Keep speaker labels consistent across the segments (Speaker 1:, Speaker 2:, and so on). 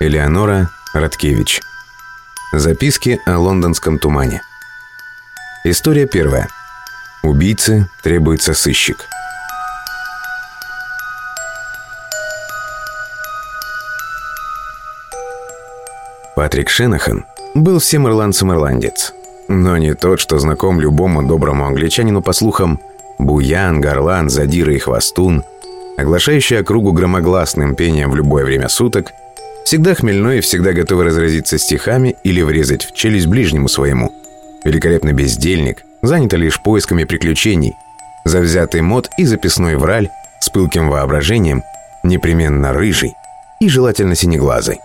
Speaker 1: Элеонора Радкевич. Записки о лондонском тумане. История первая. Убийце требуется сыщик. Патрик Шенахан был всем ирландцем ирландец. Но не тот, что знаком любому доброму англичанину по слухам Буян, Горлан, Задира и Хвостун, оглашающий округу громогласным пением в любое время суток, всегда хмельной и всегда готовый разразиться стихами или врезать в челюсть ближнему своему. Великолепный бездельник, занятый лишь поисками приключений, завзятый мод и записной враль с пылким воображением, непременно рыжий и желательно синеглазый.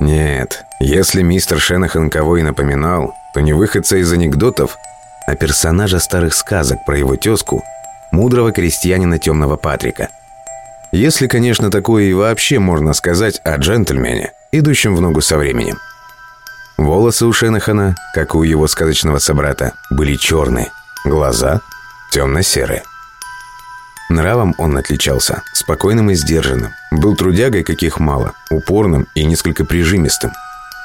Speaker 1: Нет, если мистер Шенахан кого и напоминал, то не выходца из анекдотов, а персонажа старых сказок про его тезку, мудрого крестьянина темного Патрика. Если, конечно, такое и вообще можно сказать о джентльмене, идущем в ногу со временем. Волосы у Шенахана, как у его сказочного собрата, были черные, глаза темно-серые. Нравом он отличался, спокойным и сдержанным. Был трудягой, каких мало, упорным и несколько прижимистым.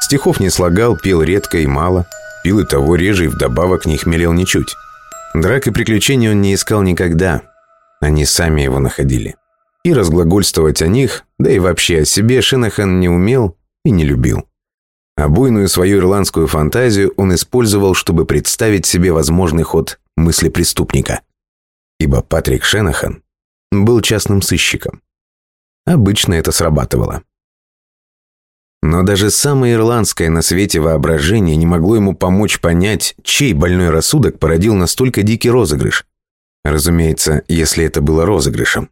Speaker 1: Стихов не слагал, пел редко и мало, пил и того реже и вдобавок не хмелел ничуть. Драк и приключений он не искал никогда, они сами его находили. И разглагольствовать о них, да и вообще о себе Шинахан не умел и не любил. А буйную свою ирландскую фантазию он использовал, чтобы представить себе возможный ход мысли преступника – ибо Патрик Шенахан был частным сыщиком. Обычно это срабатывало. Но даже самое ирландское на свете воображение не могло ему помочь понять, чей больной рассудок породил настолько дикий розыгрыш. Разумеется, если это было розыгрышем.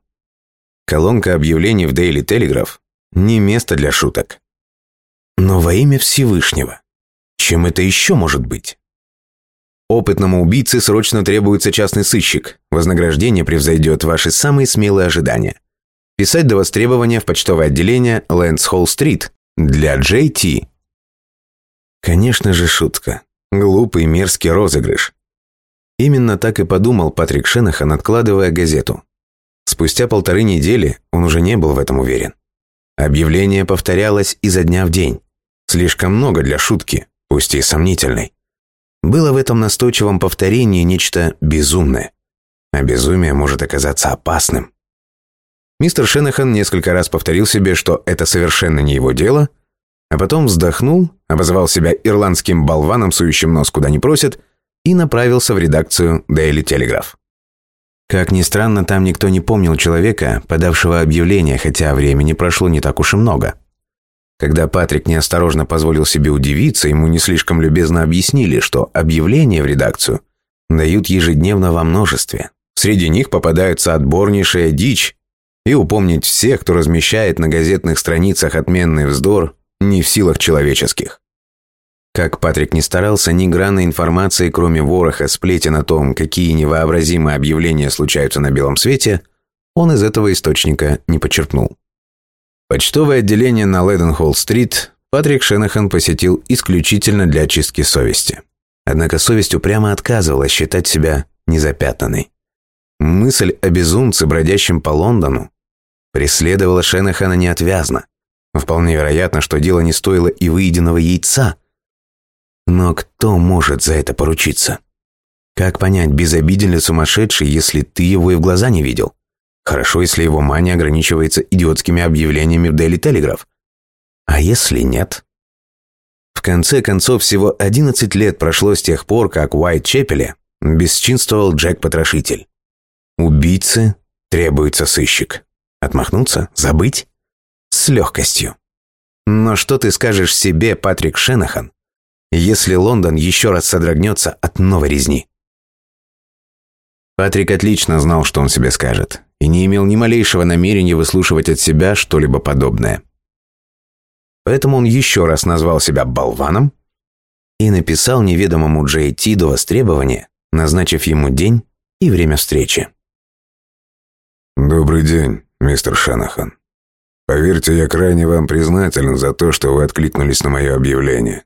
Speaker 1: Колонка объявлений в Daily Telegraph – не место для шуток. Но во имя Всевышнего, чем это еще может быть? Опытному убийце срочно требуется частный сыщик. Вознаграждение превзойдет ваши самые смелые ожидания. Писать до востребования в почтовое отделение Лэнс Холл-стрит для Джей Ти. Конечно же, шутка. Глупый мерзкий розыгрыш. Именно так и подумал Патрик Шенахан, откладывая газету. Спустя полторы недели он уже не был в этом уверен. Объявление повторялось изо дня в день. Слишком много для шутки, пусть и сомнительной. Было в этом настойчивом повторении нечто безумное. А безумие может оказаться опасным. Мистер Шенахан несколько раз повторил себе, что это совершенно не его дело, а потом вздохнул, обозвал себя ирландским болваном, сующим нос куда не просит, и направился в редакцию Daily Telegraph. Как ни странно, там никто не помнил человека, подавшего объявление, хотя времени прошло не так уж и много. Когда Патрик неосторожно позволил себе удивиться, ему не слишком любезно объяснили, что объявления в редакцию дают ежедневно во множестве. Среди них попадаются отборнейшая дичь, и упомнить всех, кто размещает на газетных страницах отменный вздор, не в силах человеческих. Как Патрик не старался, ни грана информации, кроме вороха сплетен о том, какие невообразимые объявления случаются на белом свете, он из этого источника не почерпнул. Почтовое отделение на Лэденхолл-стрит Патрик Шенахан посетил исключительно для очистки совести. Однако совесть упрямо отказывалась считать себя незапятнанной. Мысль о безумце, бродящем по Лондону, преследовала Шенахана неотвязно. Вполне вероятно, что дело не стоило и выеденного яйца. Но кто может за это поручиться? Как понять, безобиден ли сумасшедший, если ты его и в глаза не видел? Хорошо, если его мания ограничивается идиотскими объявлениями в Daily Telegraph. А если нет? В конце концов, всего 11 лет прошло с тех пор, как в Уайт-Чепеле бесчинствовал Джек-потрошитель. Убийце требуется сыщик. Отмахнуться? Забыть? С легкостью. Но что ты скажешь себе, Патрик Шенахан, если Лондон еще раз содрогнется от новой резни? Патрик отлично знал, что он себе скажет и не имел ни малейшего намерения выслушивать от себя что-либо подобное. Поэтому он еще раз назвал себя болваном и написал неведомому Джей Ти до востребования, назначив ему день и время встречи.
Speaker 2: «Добрый день, мистер Шанахан. Поверьте, я крайне вам признателен за то, что вы откликнулись на мое объявление».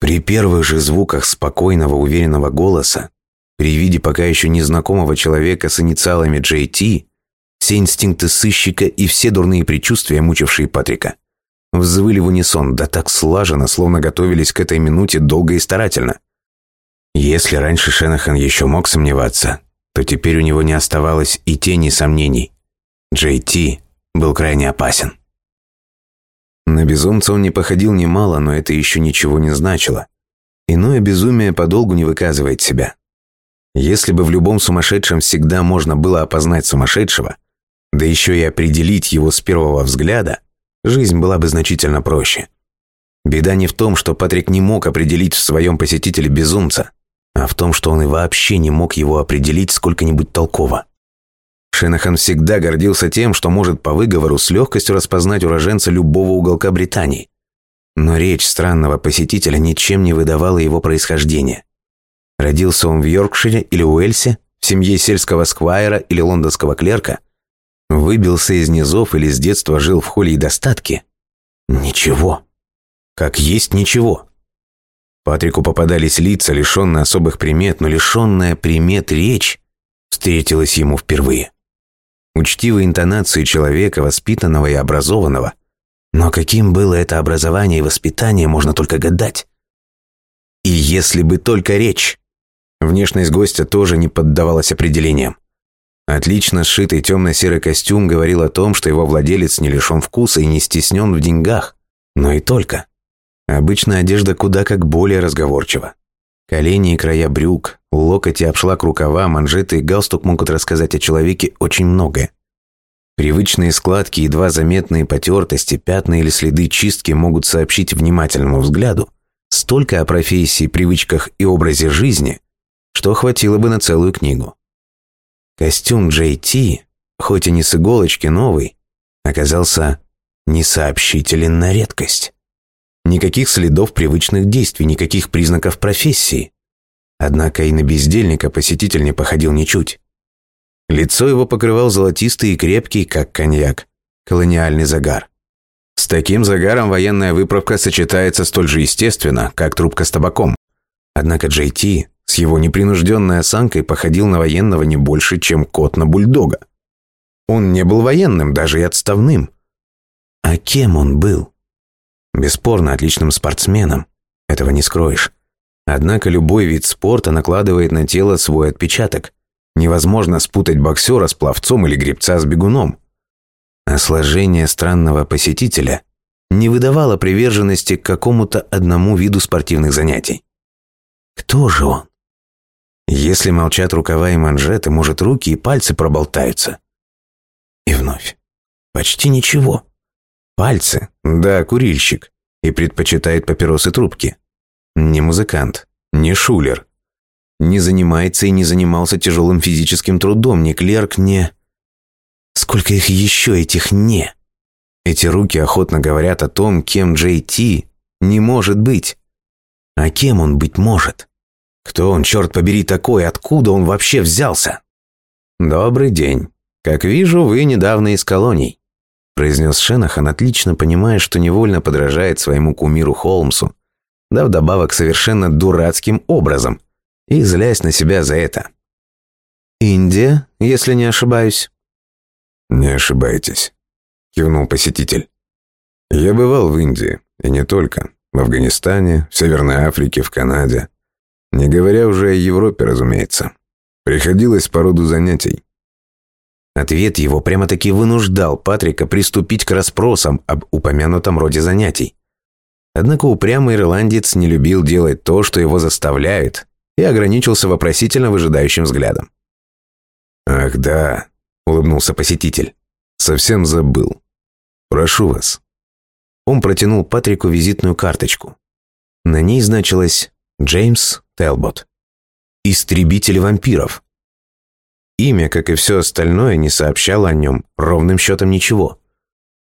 Speaker 1: При первых же звуках спокойного, уверенного голоса при виде пока еще незнакомого человека с инициалами JT, все инстинкты сыщика и все дурные предчувствия, мучившие Патрика, взвыли в унисон, да так слаженно, словно готовились к этой минуте долго и старательно. Если раньше Шенахан еще мог сомневаться, то теперь у него не оставалось и тени сомнений. Джей был крайне опасен. На безумца он не походил немало, но это еще ничего не значило. Иное безумие подолгу не выказывает себя. Если бы в любом сумасшедшем всегда можно было опознать сумасшедшего, да еще и определить его с первого взгляда, жизнь была бы значительно проще. Беда не в том, что Патрик не мог определить в своем посетителе безумца, а в том, что он и вообще не мог его определить сколько-нибудь толково. Шенахан всегда гордился тем, что может по выговору с легкостью распознать уроженца любого уголка Британии. Но речь странного посетителя ничем не выдавала его происхождения. Родился он в Йоркшире или Уэльсе, в семье сельского сквайра или лондонского клерка, выбился из низов или с детства жил в холле и достатке. Ничего. Как есть ничего. Патрику попадались лица, лишенные особых примет, но лишенная примет речь встретилась ему впервые. Учтивые интонации человека, воспитанного и образованного. Но каким было это образование и воспитание, можно только гадать. И если бы только речь. Внешность гостя тоже не поддавалась определениям. Отлично сшитый темно-серый костюм говорил о том, что его владелец не лишен вкуса и не стеснен в деньгах. Но и только. Обычная одежда куда как более разговорчива. Колени и края брюк, локоть и обшлаг рукава, манжеты и галстук могут рассказать о человеке очень многое. Привычные складки, едва заметные потертости, пятна или следы чистки могут сообщить внимательному взгляду столько о профессии, привычках и образе жизни, что хватило бы на целую книгу. Костюм JT, хоть и не с иголочки новый, оказался несообщителен на редкость. Никаких следов привычных действий, никаких признаков профессии. Однако и на бездельника посетитель не походил ничуть. Лицо его покрывал золотистый и крепкий, как коньяк, колониальный загар. С таким загаром военная выправка сочетается столь же естественно, как трубка с табаком. Однако Джей Ти с его непринужденной осанкой походил на военного не больше, чем кот на бульдога. Он не был военным, даже и отставным. А кем он был? Бесспорно, отличным спортсменом. Этого не скроешь. Однако любой вид спорта накладывает на тело свой отпечаток. Невозможно спутать боксера с пловцом или гребца с бегуном. А сложение странного посетителя не выдавало приверженности к какому-то одному виду спортивных занятий. Кто же он? Если молчат рукава и манжеты, может, руки и пальцы проболтаются. И вновь. Почти ничего. Пальцы, да, курильщик, и предпочитает папиросы трубки. Не музыкант, не шулер. Не занимается и не занимался тяжелым физическим трудом, не клерк, не... Сколько их еще, этих «не»? Эти руки охотно говорят о том, кем Джей Ти не может быть. А кем он быть может? Кто он, черт побери, такой? Откуда он вообще взялся? Добрый день. Как вижу, вы недавно из колоний произнес Шенахан, отлично понимая, что невольно подражает своему кумиру Холмсу, да вдобавок совершенно дурацким образом, и злясь на себя за это. «Индия, если не ошибаюсь?»
Speaker 2: «Не ошибаетесь», — кивнул посетитель. «Я бывал в Индии, и не только. В Афганистане, в Северной Африке, в Канаде. Не говоря уже о Европе, разумеется. Приходилось по роду занятий.
Speaker 1: Ответ его прямо-таки вынуждал Патрика приступить к расспросам об упомянутом роде занятий. Однако упрямый ирландец не любил делать то, что его заставляет, и ограничился вопросительно выжидающим взглядом.
Speaker 2: «Ах да», — улыбнулся посетитель, — «совсем забыл. Прошу вас».
Speaker 1: Он протянул Патрику визитную карточку. На ней значилось «Джеймс Телбот». «Истребитель вампиров». Имя, как и все остальное, не сообщало о нем ровным счетом ничего.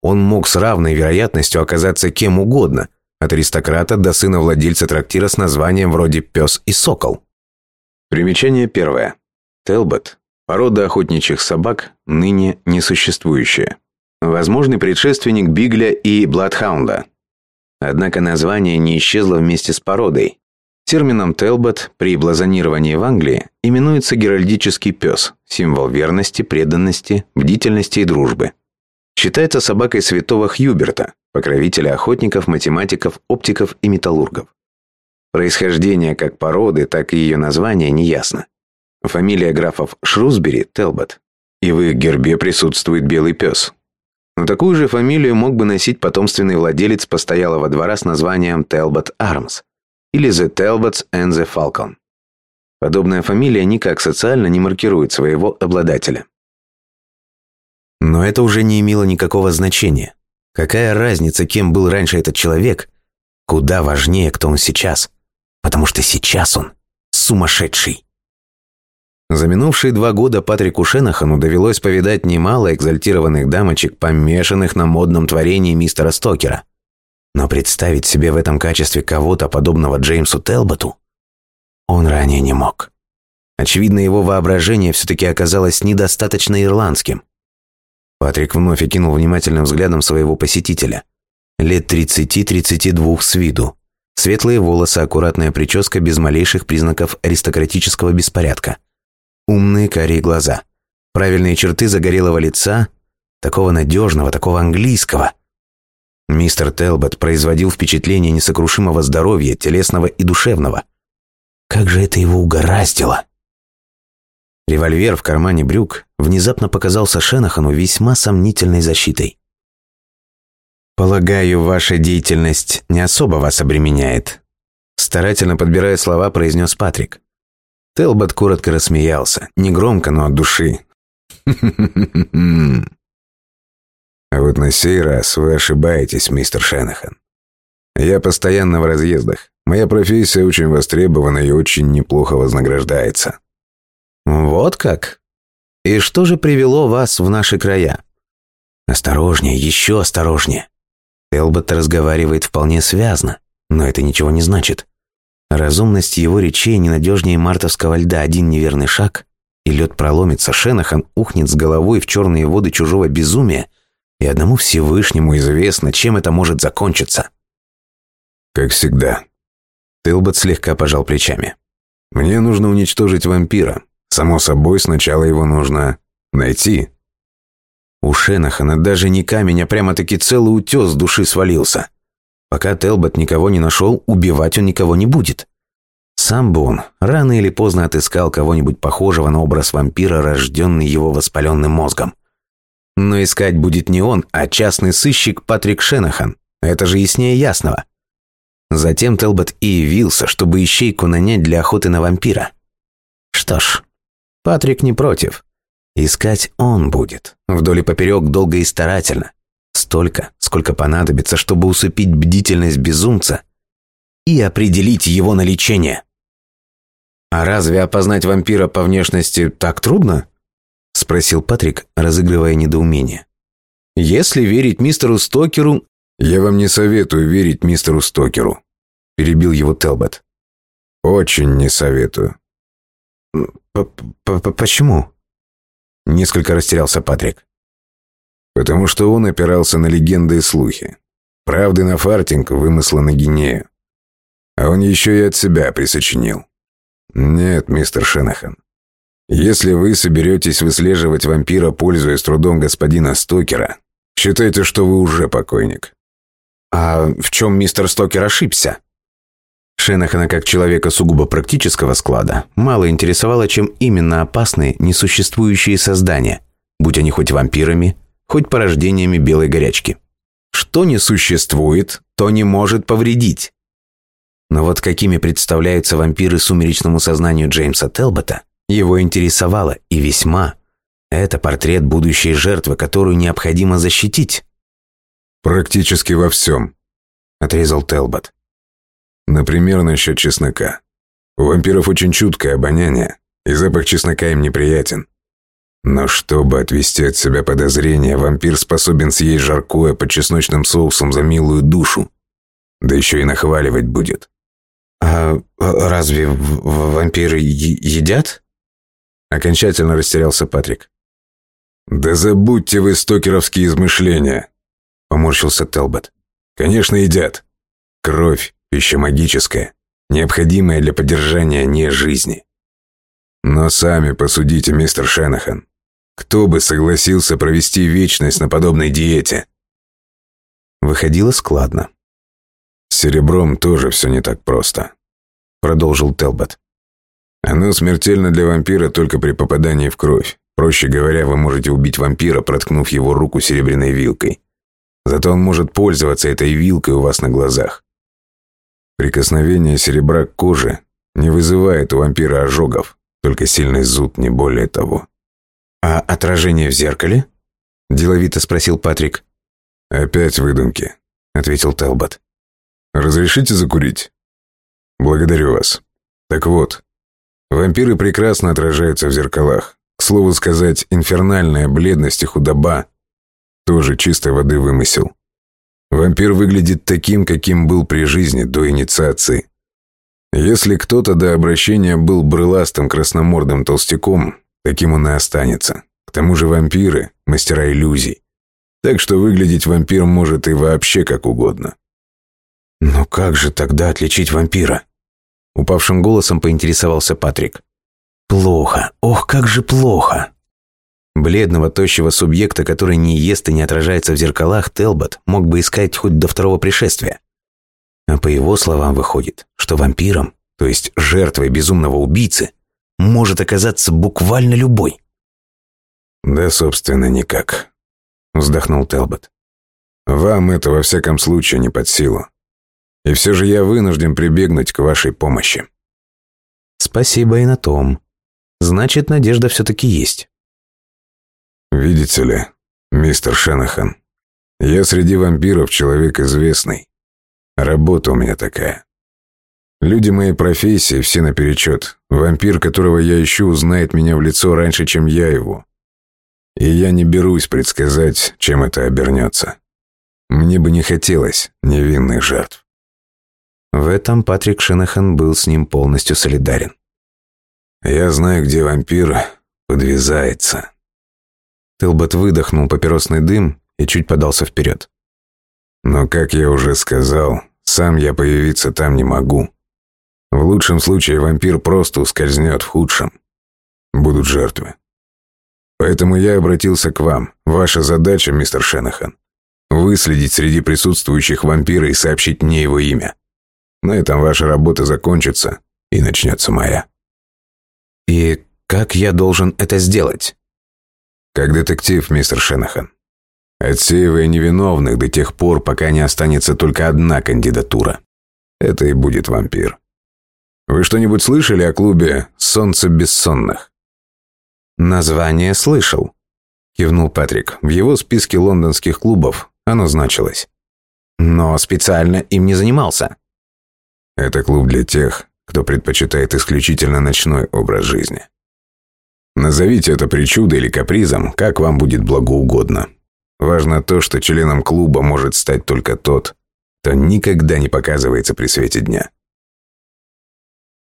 Speaker 1: Он мог с равной вероятностью оказаться кем угодно, от аристократа до сына владельца трактира с названием вроде «Пес и сокол». Примечание первое. Телбот – порода охотничьих собак, ныне несуществующая. Возможный предшественник Бигля и Бладхаунда. Однако название не исчезло вместе с породой. Термином Телбот при блазонировании в Англии именуется геральдический пес, символ верности, преданности, бдительности и дружбы. Считается собакой святого Хьюберта, покровителя охотников, математиков, оптиков и металлургов. Происхождение как породы, так и ее название неясно. Фамилия графов Шрусбери – Телбот. И в их гербе присутствует белый пес. Но такую же фамилию мог бы носить потомственный владелец постоялого двора с названием Телбот Армс или The Talbots and the Falcon. Подобная фамилия никак социально не маркирует своего обладателя. Но это уже не имело никакого значения. Какая разница, кем был раньше этот человек? Куда важнее, кто он сейчас. Потому что сейчас он сумасшедший. За минувшие два года Патрику Шенахану довелось повидать немало экзальтированных дамочек, помешанных на модном творении мистера Стокера. Но представить себе в этом качестве кого-то подобного Джеймсу Телботу он ранее не мог. Очевидно, его воображение все-таки оказалось недостаточно ирландским. Патрик вновь окинул внимательным взглядом своего посетителя. Лет 30-32 с виду. Светлые волосы, аккуратная прическа без малейших признаков аристократического беспорядка. Умные карие глаза. Правильные черты загорелого лица, такого надежного, такого английского. Мистер Телбот производил впечатление несокрушимого здоровья, телесного и душевного. Как же это его угораздило! Револьвер в кармане брюк внезапно показался Шенахану весьма сомнительной защитой. «Полагаю, ваша деятельность не особо вас обременяет», старательно подбирая слова, произнес Патрик. Телбот коротко рассмеялся, негромко, но от души.
Speaker 2: «А вот на сей раз вы ошибаетесь, мистер Шенахан. Я постоянно в разъездах. Моя профессия очень востребована и очень неплохо вознаграждается.
Speaker 1: «Вот как? И что же привело вас в наши края?» «Осторожнее, еще осторожнее». Элбот разговаривает вполне связно, но это ничего не значит. Разумность его речей ненадежнее мартовского льда один неверный шаг, и лед проломится, Шенахан ухнет с головой в черные воды чужого безумия, и одному Всевышнему известно, чем это может закончиться.
Speaker 2: «Как всегда».
Speaker 1: Телбот слегка пожал плечами.
Speaker 2: «Мне нужно уничтожить вампира, Само собой, сначала его нужно найти.
Speaker 1: У Шенахана даже не камень, а прямо-таки целый утес с души свалился. Пока Телбот никого не нашел, убивать он никого не будет. Сам бы он рано или поздно отыскал кого-нибудь похожего на образ вампира, рожденный его воспаленным мозгом. Но искать будет не он, а частный сыщик Патрик Шенахан. Это же яснее ясного. Затем Телбот и явился, чтобы ищейку нанять для охоты на вампира. Что ж, Патрик не против. Искать он будет. Вдоль и поперек долго и старательно. Столько, сколько понадобится, чтобы усыпить бдительность безумца и определить его на лечение. «А разве опознать вампира по внешности так трудно?» – спросил Патрик, разыгрывая недоумение. «Если верить мистеру Стокеру...»
Speaker 2: «Я вам не советую верить мистеру Стокеру», – перебил его Телбот. «Очень не советую.
Speaker 1: «Почему?» Несколько растерялся Патрик.
Speaker 2: «Потому что он опирался на легенды и слухи. Правды на фартинг, вымысла на гинею. А он еще и от себя присочинил. Нет, мистер Шенахан. Если вы соберетесь выслеживать вампира, пользуясь трудом господина Стокера, считайте, что вы уже покойник».
Speaker 1: «А в чем мистер Стокер ошибся?» Шенахана, как человека сугубо практического склада, мало интересовало, чем именно опасны несуществующие создания, будь они хоть вампирами, хоть порождениями белой горячки. Что не существует, то не может повредить. Но вот какими представляются вампиры сумеречному сознанию Джеймса Телбота, его интересовало и весьма. Это портрет будущей жертвы, которую необходимо защитить.
Speaker 2: «Практически во всем», — отрезал Телбот. Например, насчет чеснока. У вампиров очень чуткое обоняние, и запах чеснока им неприятен. Но чтобы отвести от себя подозрения, вампир способен съесть жаркое под чесночным соусом за милую душу. Да еще и нахваливать будет.
Speaker 1: «А, а разве вампиры едят?»
Speaker 2: Окончательно растерялся Патрик. «Да забудьте вы стокеровские измышления!» Поморщился Телбот. «Конечно, едят. Кровь, пища магическая, необходимая для поддержания не жизни. Но сами посудите, мистер Шенахан. Кто бы согласился провести вечность на подобной диете?
Speaker 1: Выходило складно.
Speaker 2: С серебром тоже все не так просто, продолжил Телбот. Оно смертельно для вампира только при попадании в кровь. Проще говоря, вы можете убить вампира, проткнув его руку серебряной вилкой. Зато он может пользоваться этой вилкой у вас на глазах. Прикосновение серебра к коже не вызывает у вампира ожогов, только сильный зуд, не более того.
Speaker 1: «А отражение в зеркале?» – деловито спросил Патрик.
Speaker 2: «Опять выдумки», – ответил Телбот. «Разрешите закурить?» «Благодарю вас. Так вот, вампиры прекрасно отражаются в зеркалах. К слову сказать, инфернальная бледность и худоба – тоже чистой воды вымысел. Вампир выглядит таким, каким был при жизни до инициации. Если кто-то до обращения был брыластым красномордым толстяком, таким он и останется. К тому же вампиры – мастера иллюзий. Так что выглядеть вампир может и вообще как угодно.
Speaker 1: «Но как же тогда отличить вампира?» Упавшим голосом поинтересовался Патрик. «Плохо. Ох, как же плохо!» Бледного, тощего субъекта, который не ест и не отражается в зеркалах, Телбот мог бы искать хоть до второго пришествия. А по его словам выходит, что вампиром, то есть жертвой безумного убийцы, может оказаться буквально любой.
Speaker 2: «Да, собственно, никак», — вздохнул Телбот. «Вам это во всяком случае не под силу. И все же я вынужден прибегнуть к вашей помощи».
Speaker 1: «Спасибо и на том. Значит, надежда все-таки есть».
Speaker 2: «Видите ли, мистер Шенахан, я среди вампиров человек известный. Работа у меня такая. Люди моей профессии все наперечет. Вампир, которого я ищу, узнает меня в лицо раньше, чем я его. И я не берусь предсказать, чем это обернется. Мне бы не хотелось невинных жертв.
Speaker 1: В этом Патрик Шинахан был с ним полностью солидарен.
Speaker 2: Я знаю, где вампир подвязается.
Speaker 1: Тылбот выдохнул папиросный дым и чуть подался вперед.
Speaker 2: Но, как я уже сказал, сам я появиться там не могу. В лучшем случае вампир просто ускользнет, в худшем. Будут жертвы. Поэтому я обратился к вам. Ваша задача, мистер Шенахан, выследить среди присутствующих вампира и сообщить мне его имя. На этом ваша работа закончится, и начнется моя.
Speaker 1: И как я должен это сделать?
Speaker 2: Как детектив, мистер Шенахан отсеивая невиновных до тех пор, пока не останется только одна кандидатура. Это и будет вампир. Вы что-нибудь слышали о клубе «Солнце бессонных»?
Speaker 1: Название слышал, кивнул Патрик. В его списке лондонских клубов оно значилось. Но специально им не занимался.
Speaker 2: Это клуб для тех, кто предпочитает исключительно ночной образ жизни. Назовите это причудой или капризом, как вам будет благоугодно. Важно то, что членом клуба может стать только тот, кто никогда не показывается при свете дня.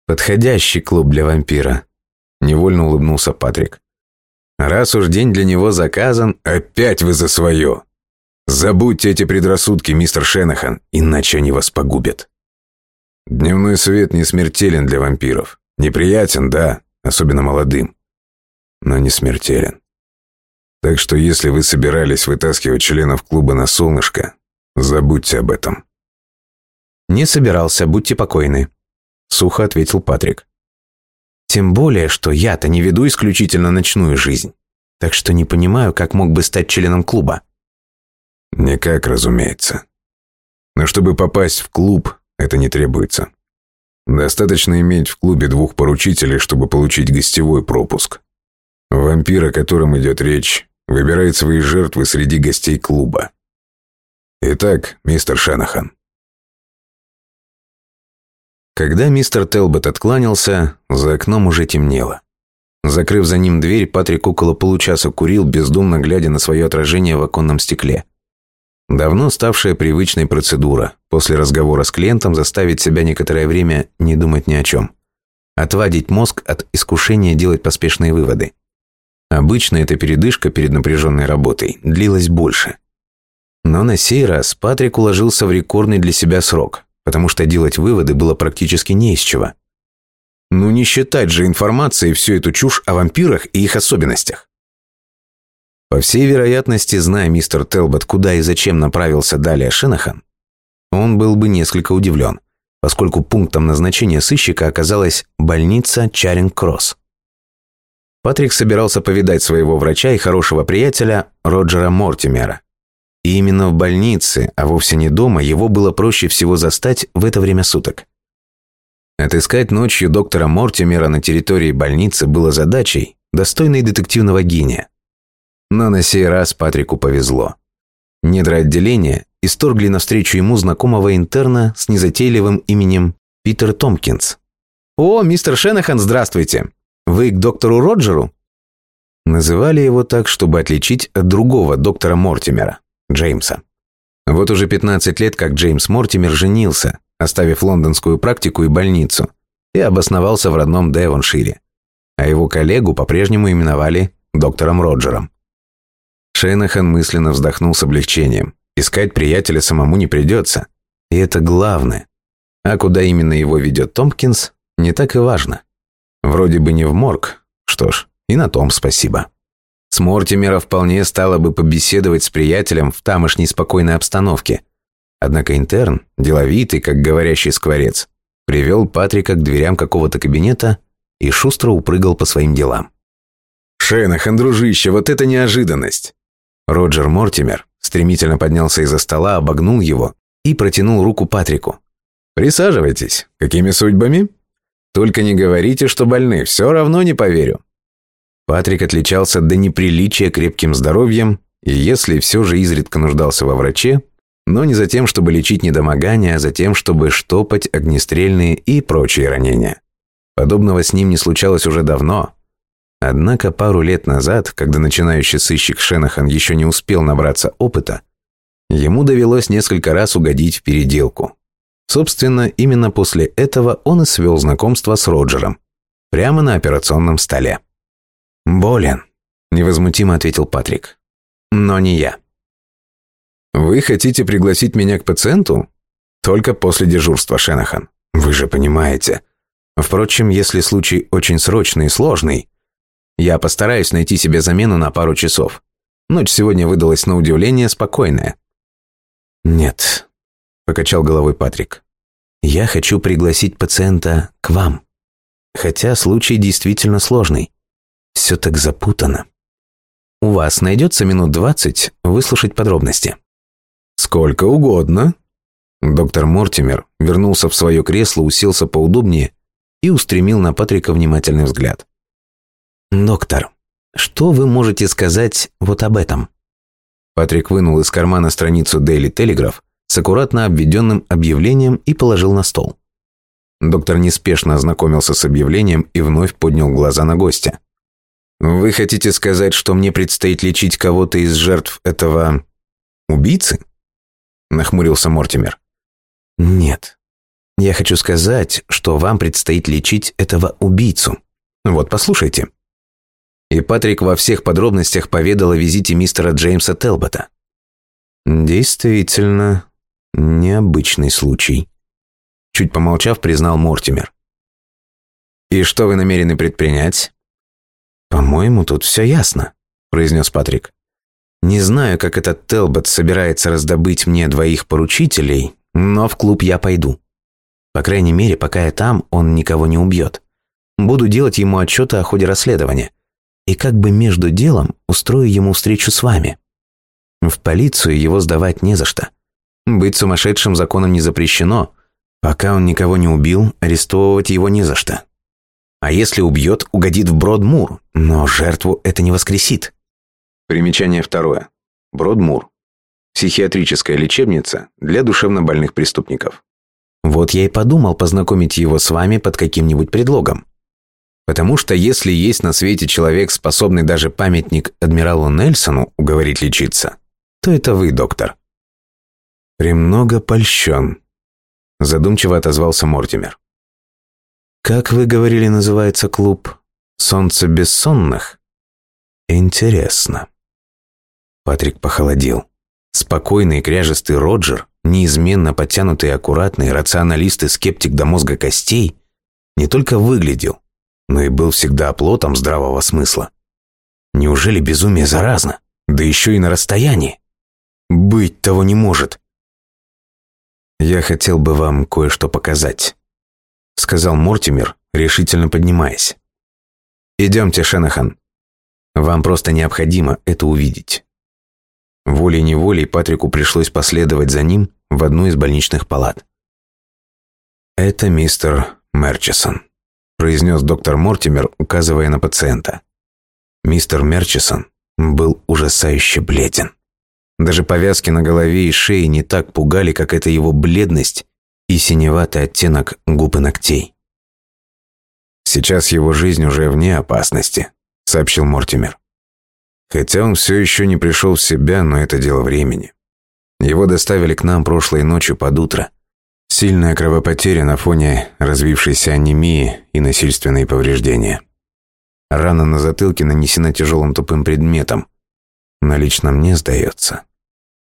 Speaker 1: «Подходящий клуб для вампира», — невольно улыбнулся Патрик. «Раз уж день для него заказан,
Speaker 2: опять вы за свое. Забудьте эти предрассудки, мистер Шенахан, иначе они вас погубят. Дневной свет не смертелен для вампиров. Неприятен, да, особенно молодым, но не смертелен. Так что если вы собирались вытаскивать членов клуба на солнышко, забудьте об этом.
Speaker 1: Не собирался, будьте покойны, сухо ответил Патрик. Тем более, что я-то не веду исключительно ночную жизнь. Так что не понимаю, как мог бы стать членом клуба.
Speaker 2: Никак, разумеется. Но чтобы попасть в клуб, это не требуется. Достаточно иметь в клубе двух поручителей, чтобы получить гостевой пропуск. Вампир, о котором идет речь, выбирает свои жертвы среди гостей клуба. Итак, мистер Шенахан.
Speaker 1: Когда мистер Телбот откланялся, за окном уже темнело. Закрыв за ним дверь, Патрик около получаса курил, бездумно глядя на свое отражение в оконном стекле. Давно ставшая привычной процедура после разговора с клиентом заставить себя некоторое время не думать ни о чем. Отвадить мозг от искушения делать поспешные выводы. Обычно эта передышка перед напряженной работой длилась больше. Но на сей раз Патрик уложился в рекордный для себя срок, потому что делать выводы было практически не из чего. Ну не считать же информацией всю эту чушь о вампирах и их особенностях. По всей вероятности, зная мистер Телбот, куда и зачем направился далее Шенахан, он был бы несколько удивлен, поскольку пунктом назначения сыщика оказалась больница Чаринг-Кросс. Патрик собирался повидать своего врача и хорошего приятеля Роджера Мортимера. И именно в больнице, а вовсе не дома, его было проще всего застать в это время суток. Отыскать ночью доктора Мортимера на территории больницы было задачей, достойной детективного гения. Но на сей раз Патрику повезло. Недра отделения исторгли навстречу ему знакомого интерна с незатейливым именем Питер Томпкинс. «О, мистер Шенахан, здравствуйте! Вы к доктору Роджеру?» Называли его так, чтобы отличить от другого доктора Мортимера, Джеймса. Вот уже 15 лет, как Джеймс Мортимер женился, оставив лондонскую практику и больницу, и обосновался в родном Девоншире. А его коллегу по-прежнему именовали доктором Роджером. Шейнахан мысленно вздохнул с облегчением. Искать приятеля самому не придется. И это главное. А куда именно его ведет Томпкинс, не так и важно. Вроде бы не в морг. Что ж, и на том спасибо. С Мортимера вполне стало бы побеседовать с приятелем в тамошней спокойной обстановке. Однако интерн, деловитый, как говорящий скворец, привел Патрика к дверям какого-то кабинета и шустро упрыгал по своим делам.
Speaker 2: «Шенахан, дружище, вот это неожиданность!»
Speaker 1: Роджер Мортимер стремительно поднялся из-за стола, обогнул его и протянул руку Патрику.
Speaker 2: «Присаживайтесь. Какими судьбами?» «Только не говорите, что больны, все равно не поверю».
Speaker 1: Патрик отличался до неприличия крепким здоровьем, и если все же изредка нуждался во враче, но не за тем, чтобы лечить недомогание, а за тем, чтобы штопать огнестрельные и прочие ранения. Подобного с ним не случалось уже давно, Однако пару лет назад, когда начинающий сыщик Шенахан еще не успел набраться опыта, ему довелось несколько раз угодить в переделку. Собственно, именно после этого он и свел знакомство с Роджером. Прямо на операционном столе. «Болен», – невозмутимо ответил Патрик. «Но не я».
Speaker 2: «Вы хотите пригласить меня к пациенту?» «Только после дежурства, Шенахан. Вы же понимаете».
Speaker 1: Впрочем, если случай очень срочный и сложный, я постараюсь найти себе замену на пару часов. Ночь сегодня выдалась на удивление спокойная. Нет, покачал головой Патрик. Я хочу пригласить пациента к вам. Хотя случай действительно сложный. Все так запутано. У вас найдется минут двадцать выслушать подробности.
Speaker 2: Сколько угодно.
Speaker 1: Доктор Мортимер вернулся в свое кресло, уселся поудобнее и устремил на Патрика внимательный взгляд. «Доктор, что вы можете сказать вот об этом?» Патрик вынул из кармана страницу Daily Telegraph с аккуратно обведенным объявлением и положил на стол. Доктор неспешно ознакомился с объявлением и вновь поднял глаза на гостя. «Вы хотите сказать, что мне предстоит лечить кого-то из жертв этого... убийцы?» Нахмурился Мортимер. «Нет. Я хочу сказать, что вам предстоит лечить этого убийцу. Вот, послушайте» и Патрик во всех подробностях поведал о визите мистера Джеймса Телбота. «Действительно, необычный случай», – чуть помолчав, признал Мортимер. «И что вы намерены предпринять?» «По-моему, тут все ясно», – произнес Патрик. «Не знаю, как этот Телбот собирается раздобыть мне двоих поручителей, но в клуб я пойду. По крайней мере, пока я там, он никого не убьет. Буду делать ему отчеты о ходе расследования и как бы между делом устрою ему встречу с вами. В полицию его сдавать не за что. Быть сумасшедшим законом не запрещено. Пока он никого не убил, арестовывать его не за что. А если убьет, угодит в Бродмур, но жертву это не воскресит. Примечание второе. Бродмур. Психиатрическая лечебница для душевнобольных преступников. Вот я и подумал познакомить его с вами под каким-нибудь предлогом. Потому что если есть на свете человек, способный даже памятник адмиралу Нельсону уговорить лечиться, то это вы, доктор. «Премного польщен», – задумчиво отозвался Мортимер. «Как вы говорили, называется клуб? Солнце бессонных?» «Интересно». Патрик похолодел. Спокойный и кряжестый Роджер, неизменно подтянутый и аккуратный, рационалист и скептик до мозга костей, не только выглядел, но и был всегда оплотом здравого смысла. Неужели безумие заразно? Да еще и на расстоянии. Быть того не может. «Я хотел бы вам кое-что показать», — сказал Мортимер, решительно поднимаясь. «Идемте, Шенахан. Вам просто необходимо это увидеть». Волей-неволей Патрику пришлось последовать за ним в одну из больничных палат. «Это мистер Мерчисон», – произнес доктор Мортимер, указывая на пациента. Мистер Мерчисон был ужасающе бледен. Даже повязки на голове и шее не так пугали, как эта его бледность и синеватый оттенок губ и ногтей.
Speaker 2: «Сейчас его жизнь уже вне опасности», – сообщил Мортимер. Хотя он все еще не пришел в себя, но это дело времени. Его доставили к нам прошлой ночью под утро. Сильная кровопотеря на фоне развившейся анемии и насильственные повреждения. Рана на затылке нанесена тяжелым тупым предметом, но лично мне сдается.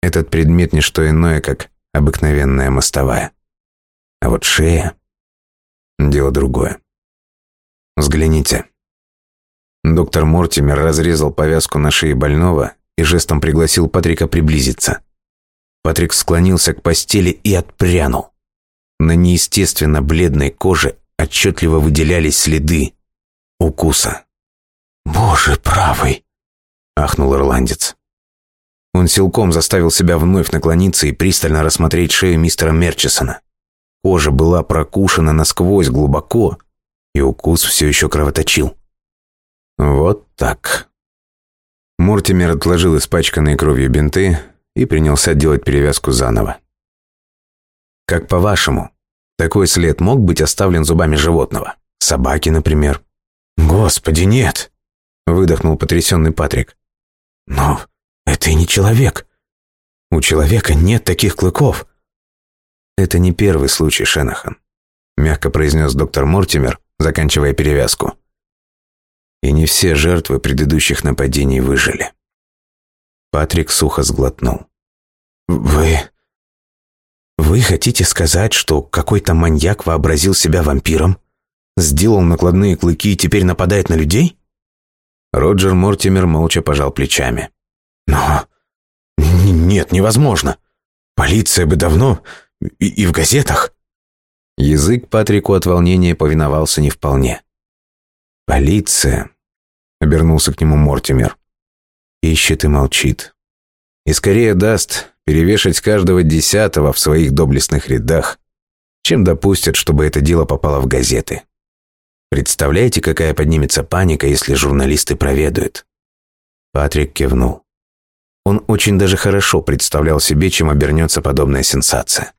Speaker 2: Этот предмет не что иное, как обыкновенная мостовая. А вот шея – дело другое. Взгляните. Доктор Мортимер разрезал повязку на шее больного и жестом пригласил Патрика приблизиться. Патрик склонился к постели и отпрянул. На неестественно бледной коже отчетливо выделялись следы укуса.
Speaker 1: «Боже правый!» – ахнул ирландец. Он силком заставил себя вновь наклониться и пристально рассмотреть шею мистера Мерчисона. Кожа была прокушена насквозь глубоко, и укус все еще кровоточил. Вот так. Мортимер отложил испачканные кровью бинты и принялся делать перевязку заново. Как по-вашему, такой след мог быть оставлен зубами животного? Собаки, например?
Speaker 2: Господи, нет! Выдохнул потрясенный Патрик.
Speaker 1: Но это и не человек. У человека нет таких клыков. Это не первый случай, Шенахан, мягко произнес доктор Мортимер, заканчивая перевязку. И не все жертвы предыдущих нападений выжили. Патрик сухо сглотнул. «Вы... вы хотите сказать, что какой-то маньяк вообразил себя вампиром, сделал накладные клыки и теперь нападает на людей?» Роджер Мортимер молча пожал плечами. «Но... нет, невозможно. Полиция бы давно... и, и в газетах...» Язык Патрику от волнения повиновался не вполне. «Полиция», — обернулся к нему Мортимер, — «ищет и молчит. И скорее даст перевешать каждого десятого в своих доблестных рядах, чем допустят, чтобы это дело попало в газеты. Представляете, какая поднимется паника, если журналисты проведают?» Патрик кивнул. Он очень даже хорошо представлял себе, чем обернется подобная сенсация.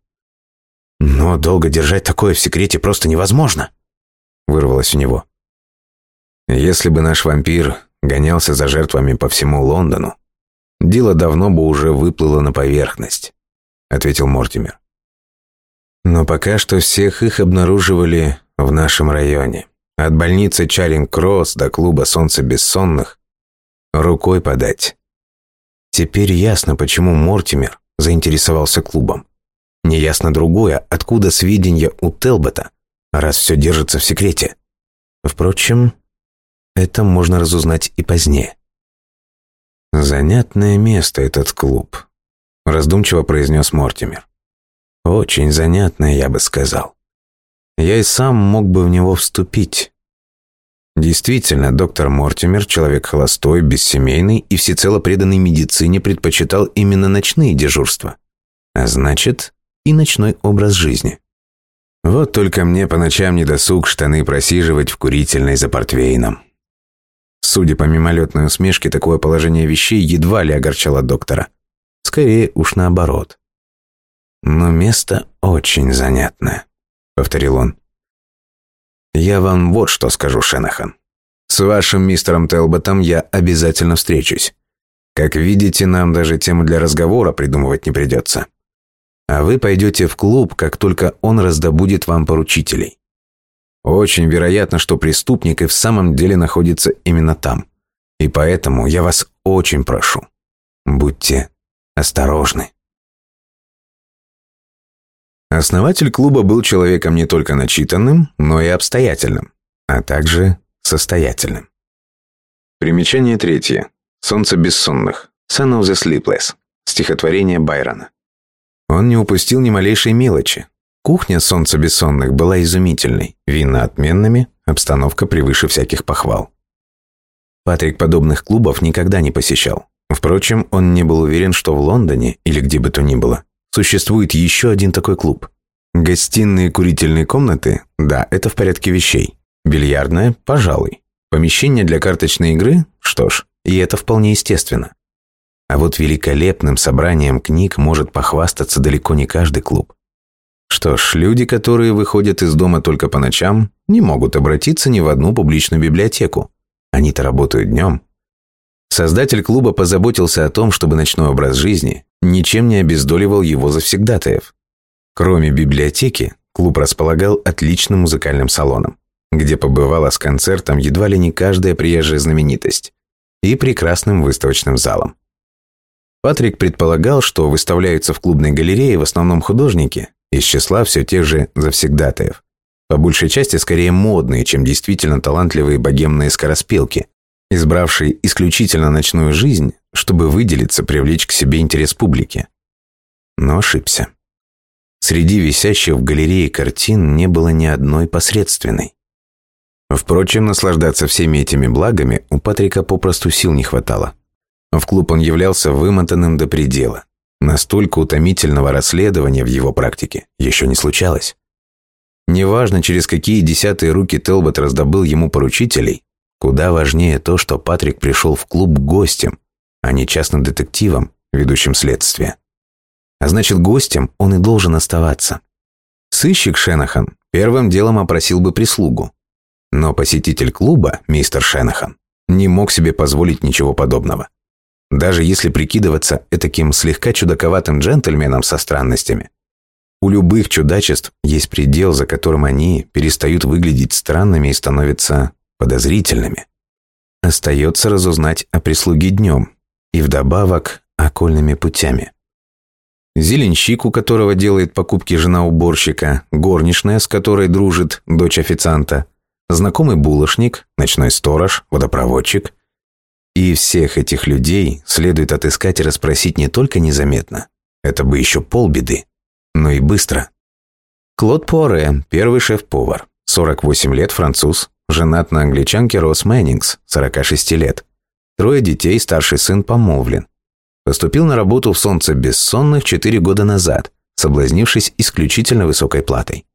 Speaker 1: «Но долго держать такое в секрете просто невозможно», — вырвалось у него. Если бы наш вампир гонялся за жертвами по всему Лондону, дело давно бы уже выплыло на поверхность, ответил Мортимер. Но пока что всех их обнаруживали в нашем районе. От больницы Чаринг-Кросс до клуба «Солнце бессонных» рукой подать. Теперь ясно, почему Мортимер заинтересовался клубом. Неясно другое, откуда сведения у Телбота, раз все держится в секрете. Впрочем, это можно разузнать и позднее. «Занятное место этот клуб», – раздумчиво произнес Мортимер. «Очень занятное, я бы сказал. Я и сам мог бы в него вступить». Действительно, доктор Мортимер, человек холостой, бессемейный и всецело преданный медицине, предпочитал именно ночные дежурства. А значит, и ночной образ жизни. Вот только мне по ночам не досуг штаны просиживать в курительной за портвейном. Судя по мимолетной усмешке, такое положение вещей едва ли огорчало доктора. Скорее уж наоборот. «Но место очень занятное», — повторил он. «Я вам вот что скажу, Шенахан. С вашим мистером Телботом я обязательно встречусь. Как видите, нам даже тему для разговора придумывать не придется. А вы пойдете в клуб, как только он раздобудет вам поручителей. Очень вероятно, что преступник и в самом деле находится именно там. И поэтому я вас очень прошу, будьте осторожны. Основатель клуба был человеком не только начитанным, но и обстоятельным, а также состоятельным. Примечание третье. Солнце бессонных. Son of the Sleepless, стихотворение Байрона. Он не упустил ни малейшей мелочи. Кухня солнца бессонных была изумительной, вина отменными, обстановка превыше всяких похвал. Патрик подобных клубов никогда не посещал. Впрочем, он не был уверен, что в Лондоне, или где бы то ни было, существует еще один такой клуб. Гостиные курительные комнаты, да, это в порядке вещей. Бильярдная, пожалуй. Помещение для карточной игры, что ж, и это вполне естественно. А вот великолепным собранием книг может похвастаться далеко не каждый клуб. Что ж, люди, которые выходят из дома только по ночам, не могут обратиться ни в одну публичную библиотеку. Они-то работают днем. Создатель клуба позаботился о том, чтобы ночной образ жизни ничем не обездоливал его завсегдатаев. Кроме библиотеки, клуб располагал отличным музыкальным салоном, где побывала с концертом едва ли не каждая приезжая знаменитость, и прекрасным выставочным залом. Патрик предполагал, что выставляются в клубной галерее в основном художники из числа все тех же завсегдатаев, по большей части скорее модные, чем действительно талантливые богемные скороспелки, избравшие исключительно ночную жизнь, чтобы выделиться, привлечь к себе интерес публики. Но ошибся. Среди висящих в галерее картин не было ни одной посредственной. Впрочем, наслаждаться всеми этими благами у Патрика попросту сил не хватало. В клуб он являлся вымотанным до предела. Настолько утомительного расследования в его практике еще не случалось. Неважно, через какие десятые руки Телбот раздобыл ему поручителей, куда важнее то, что Патрик пришел в клуб гостем, а не частным детективом, ведущим следствие. А значит, гостем он и должен оставаться. Сыщик Шенахан первым делом опросил бы прислугу. Но посетитель клуба, мистер Шенахан, не мог себе позволить ничего подобного. Даже если прикидываться этаким слегка чудаковатым джентльменом со странностями, у любых чудачеств есть предел, за которым они перестают выглядеть странными и становятся подозрительными. Остается разузнать о прислуге днем и вдобавок окольными путями. Зеленщик, у которого делает покупки жена уборщика, горничная, с которой дружит дочь официанта, знакомый булочник, ночной сторож, водопроводчик. И всех этих людей следует отыскать и расспросить не только незаметно, это бы еще полбеды, но и быстро. Клод Пуаре, первый шеф-повар, 48 лет, француз, женат на англичанке Росс Мэннингс, 46 лет. Трое детей, старший сын помолвлен. Поступил на работу в «Солнце бессонных» 4 года назад, соблазнившись исключительно высокой платой.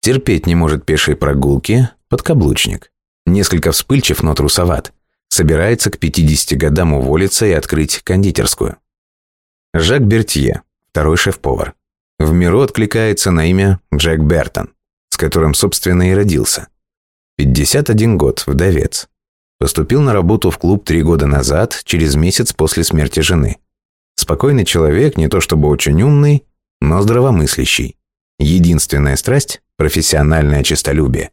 Speaker 1: Терпеть не может пешие прогулки, подкаблучник. Несколько вспыльчив, но трусоват. Собирается к 50 годам уволиться и открыть кондитерскую. Жак Бертье, второй шеф-повар. В миру откликается на имя Джек Бертон, с которым, собственно, и родился. 51 год, вдовец. Поступил на работу в клуб три года назад, через месяц после смерти жены. Спокойный человек, не то чтобы очень умный, но здравомыслящий. Единственная страсть – профессиональное честолюбие.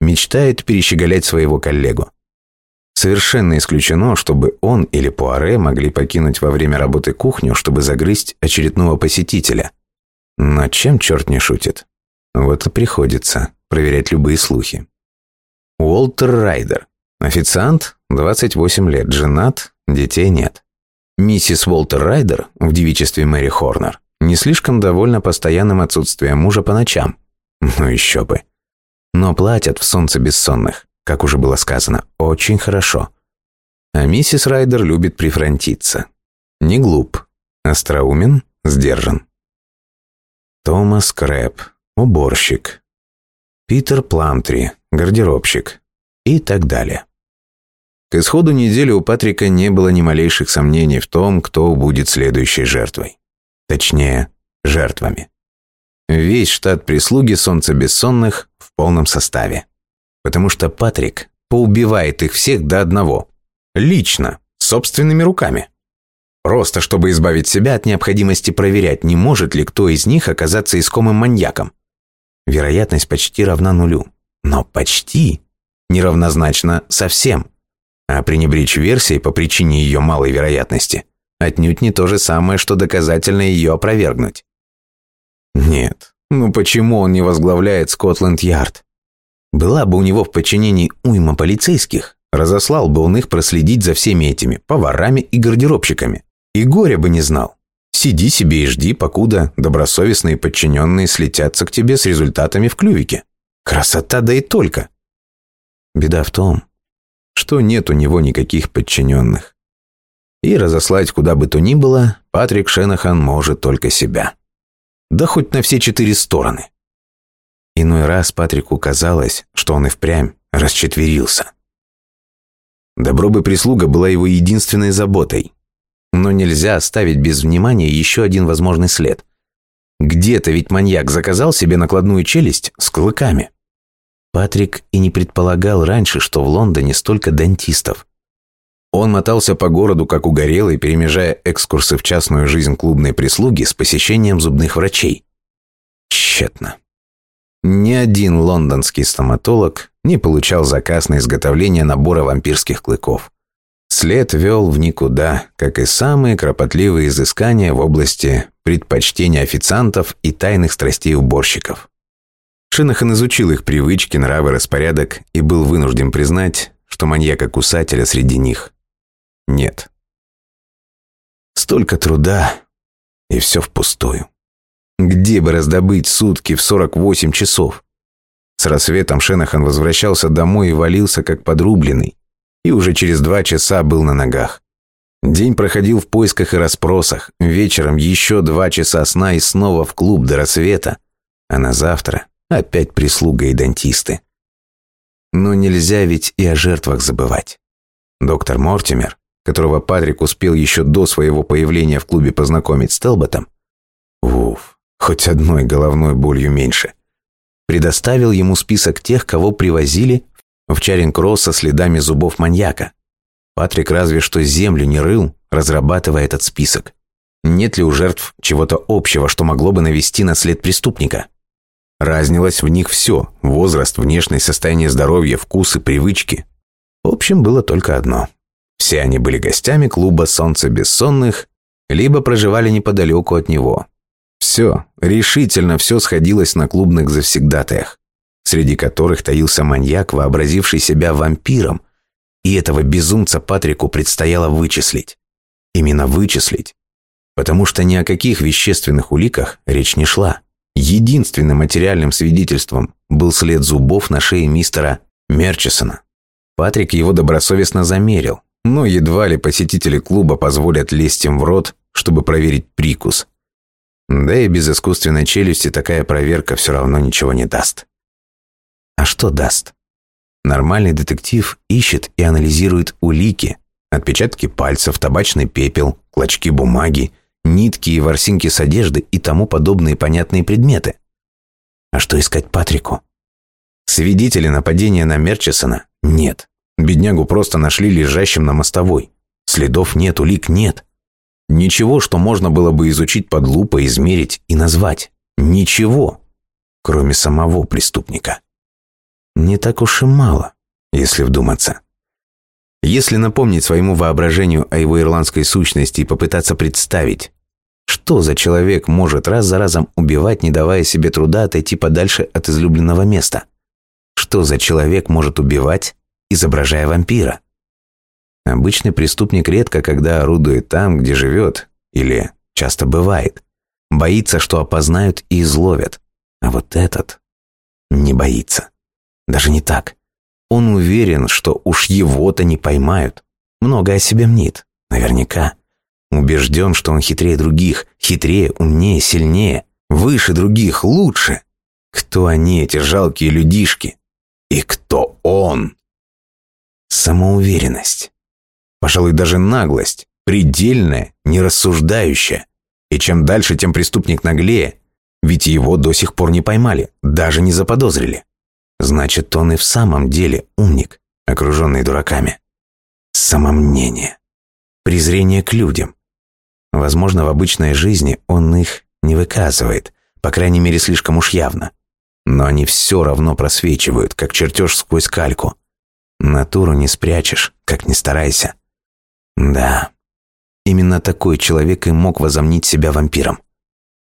Speaker 1: Мечтает перещеголять своего коллегу. Совершенно исключено, чтобы он или Пуаре могли покинуть во время работы кухню, чтобы загрызть очередного посетителя – но чем черт не шутит? Вот и приходится проверять любые слухи. Уолтер Райдер. Официант, 28 лет, женат, детей нет. Миссис Уолтер Райдер в девичестве Мэри Хорнер не слишком довольна постоянным отсутствием мужа по ночам. Ну еще бы. Но платят в солнце бессонных, как уже было сказано, очень хорошо. А миссис Райдер любит прифронтиться. Не глуп, остроумен, сдержан. Томас Крэп, уборщик. Питер Пламтри, гардеробщик. И так далее. К исходу недели у Патрика не было ни малейших сомнений в том, кто будет следующей жертвой. Точнее, жертвами. Весь штат прислуги солнца бессонных в полном составе. Потому что Патрик поубивает их всех до одного. Лично, собственными руками. Просто чтобы избавить себя от необходимости проверять, не может ли кто из них оказаться искомым маньяком. Вероятность почти равна нулю. Но почти неравнозначно совсем. А пренебречь версией по причине ее малой вероятности отнюдь не то же самое, что доказательно ее опровергнуть. Нет, ну почему он не возглавляет Скотланд-Ярд? Была бы у него в подчинении уйма полицейских, разослал бы он их проследить за всеми этими поварами и гардеробщиками И горя бы не знал. Сиди себе и жди, покуда добросовестные подчиненные слетятся к тебе с результатами в клювике. Красота да и только. Беда в том, что нет у него никаких подчиненных. И разослать куда бы то ни было Патрик Шенахан может только себя. Да хоть на все четыре стороны. Иной раз Патрику казалось, что он и впрямь расчетверился. Добро бы прислуга была его единственной заботой. Но нельзя оставить без внимания еще один возможный след. Где-то ведь маньяк заказал себе накладную челюсть с клыками. Патрик и не предполагал раньше, что в Лондоне столько дантистов. Он мотался по городу как угорелый, перемежая экскурсы в частную жизнь клубной прислуги с посещением зубных врачей. Тщетно. Ни один лондонский стоматолог не получал заказ на изготовление набора вампирских клыков. След вел в никуда, как и самые кропотливые изыскания в области предпочтения официантов и тайных страстей уборщиков. Шинахан изучил их привычки, нравы, распорядок и был вынужден признать, что маньяка-кусателя среди них нет. Столько труда, и все впустую. Где бы раздобыть сутки в 48 часов? С рассветом Шенахан возвращался домой и валился как подрубленный, и уже через два часа был на ногах. День проходил в поисках и расспросах, вечером еще два часа сна и снова в клуб до рассвета, а на завтра опять прислуга и дантисты. Но нельзя ведь и о жертвах забывать. Доктор Мортимер, которого Патрик успел еще до своего появления в клубе познакомить с Телботом, уф, хоть одной головной болью меньше. Предоставил ему список тех, кого привозили в Чаринг-Кросс со следами зубов маньяка. Патрик разве что землю не рыл, разрабатывая этот список. Нет ли у жертв чего-то общего, что могло бы навести на след преступника? Разнилось в них все – возраст, внешнее состояние здоровья, вкусы, привычки. В общем, было только одно. Все они были гостями клуба «Солнце бессонных», либо проживали неподалеку от него. Все, решительно все сходилось на клубных завсегдатаях, среди которых таился маньяк, вообразивший себя вампиром, и этого безумца Патрику предстояло вычислить. Именно вычислить. Потому что ни о каких вещественных уликах речь не шла. Единственным материальным свидетельством был след зубов на шее мистера Мерчисона. Патрик его добросовестно замерил, но едва ли посетители клуба позволят лезть им в рот, чтобы проверить прикус – да и без искусственной челюсти такая проверка все равно ничего не даст. А что даст? Нормальный детектив ищет и анализирует улики, отпечатки пальцев, табачный пепел, клочки бумаги, нитки и ворсинки с одежды и тому подобные понятные предметы. А что искать Патрику? Свидетели нападения на Мерчисона нет. Беднягу просто нашли лежащим на мостовой. Следов нет, улик нет. Ничего, что можно было бы изучить под лупой, измерить и назвать. Ничего, кроме самого преступника. Не так уж и мало, если вдуматься. Если напомнить своему воображению о его ирландской сущности и попытаться представить, что за человек может раз за разом убивать, не давая себе труда отойти подальше от излюбленного места? Что за человек может убивать, изображая вампира? Обычный преступник редко когда орудует там, где живет, или часто бывает. Боится, что опознают и изловят. А вот этот не боится. Даже не так. Он уверен, что уж его-то не поймают. Много о себе мнит, наверняка. Убежден, что он хитрее других, хитрее, умнее, сильнее, выше других, лучше. Кто они, эти жалкие людишки? И кто он? Самоуверенность пожалуй, даже наглость, предельная, нерассуждающая. И чем дальше, тем преступник наглее, ведь его до сих пор не поймали, даже не заподозрили. Значит, он и в самом деле умник, окруженный дураками. Самомнение, презрение к людям. Возможно, в обычной жизни он их не выказывает, по крайней мере, слишком уж явно. Но они все равно просвечивают, как чертеж сквозь кальку. Натуру не спрячешь, как ни старайся. Да, именно такой человек и мог возомнить себя вампиром.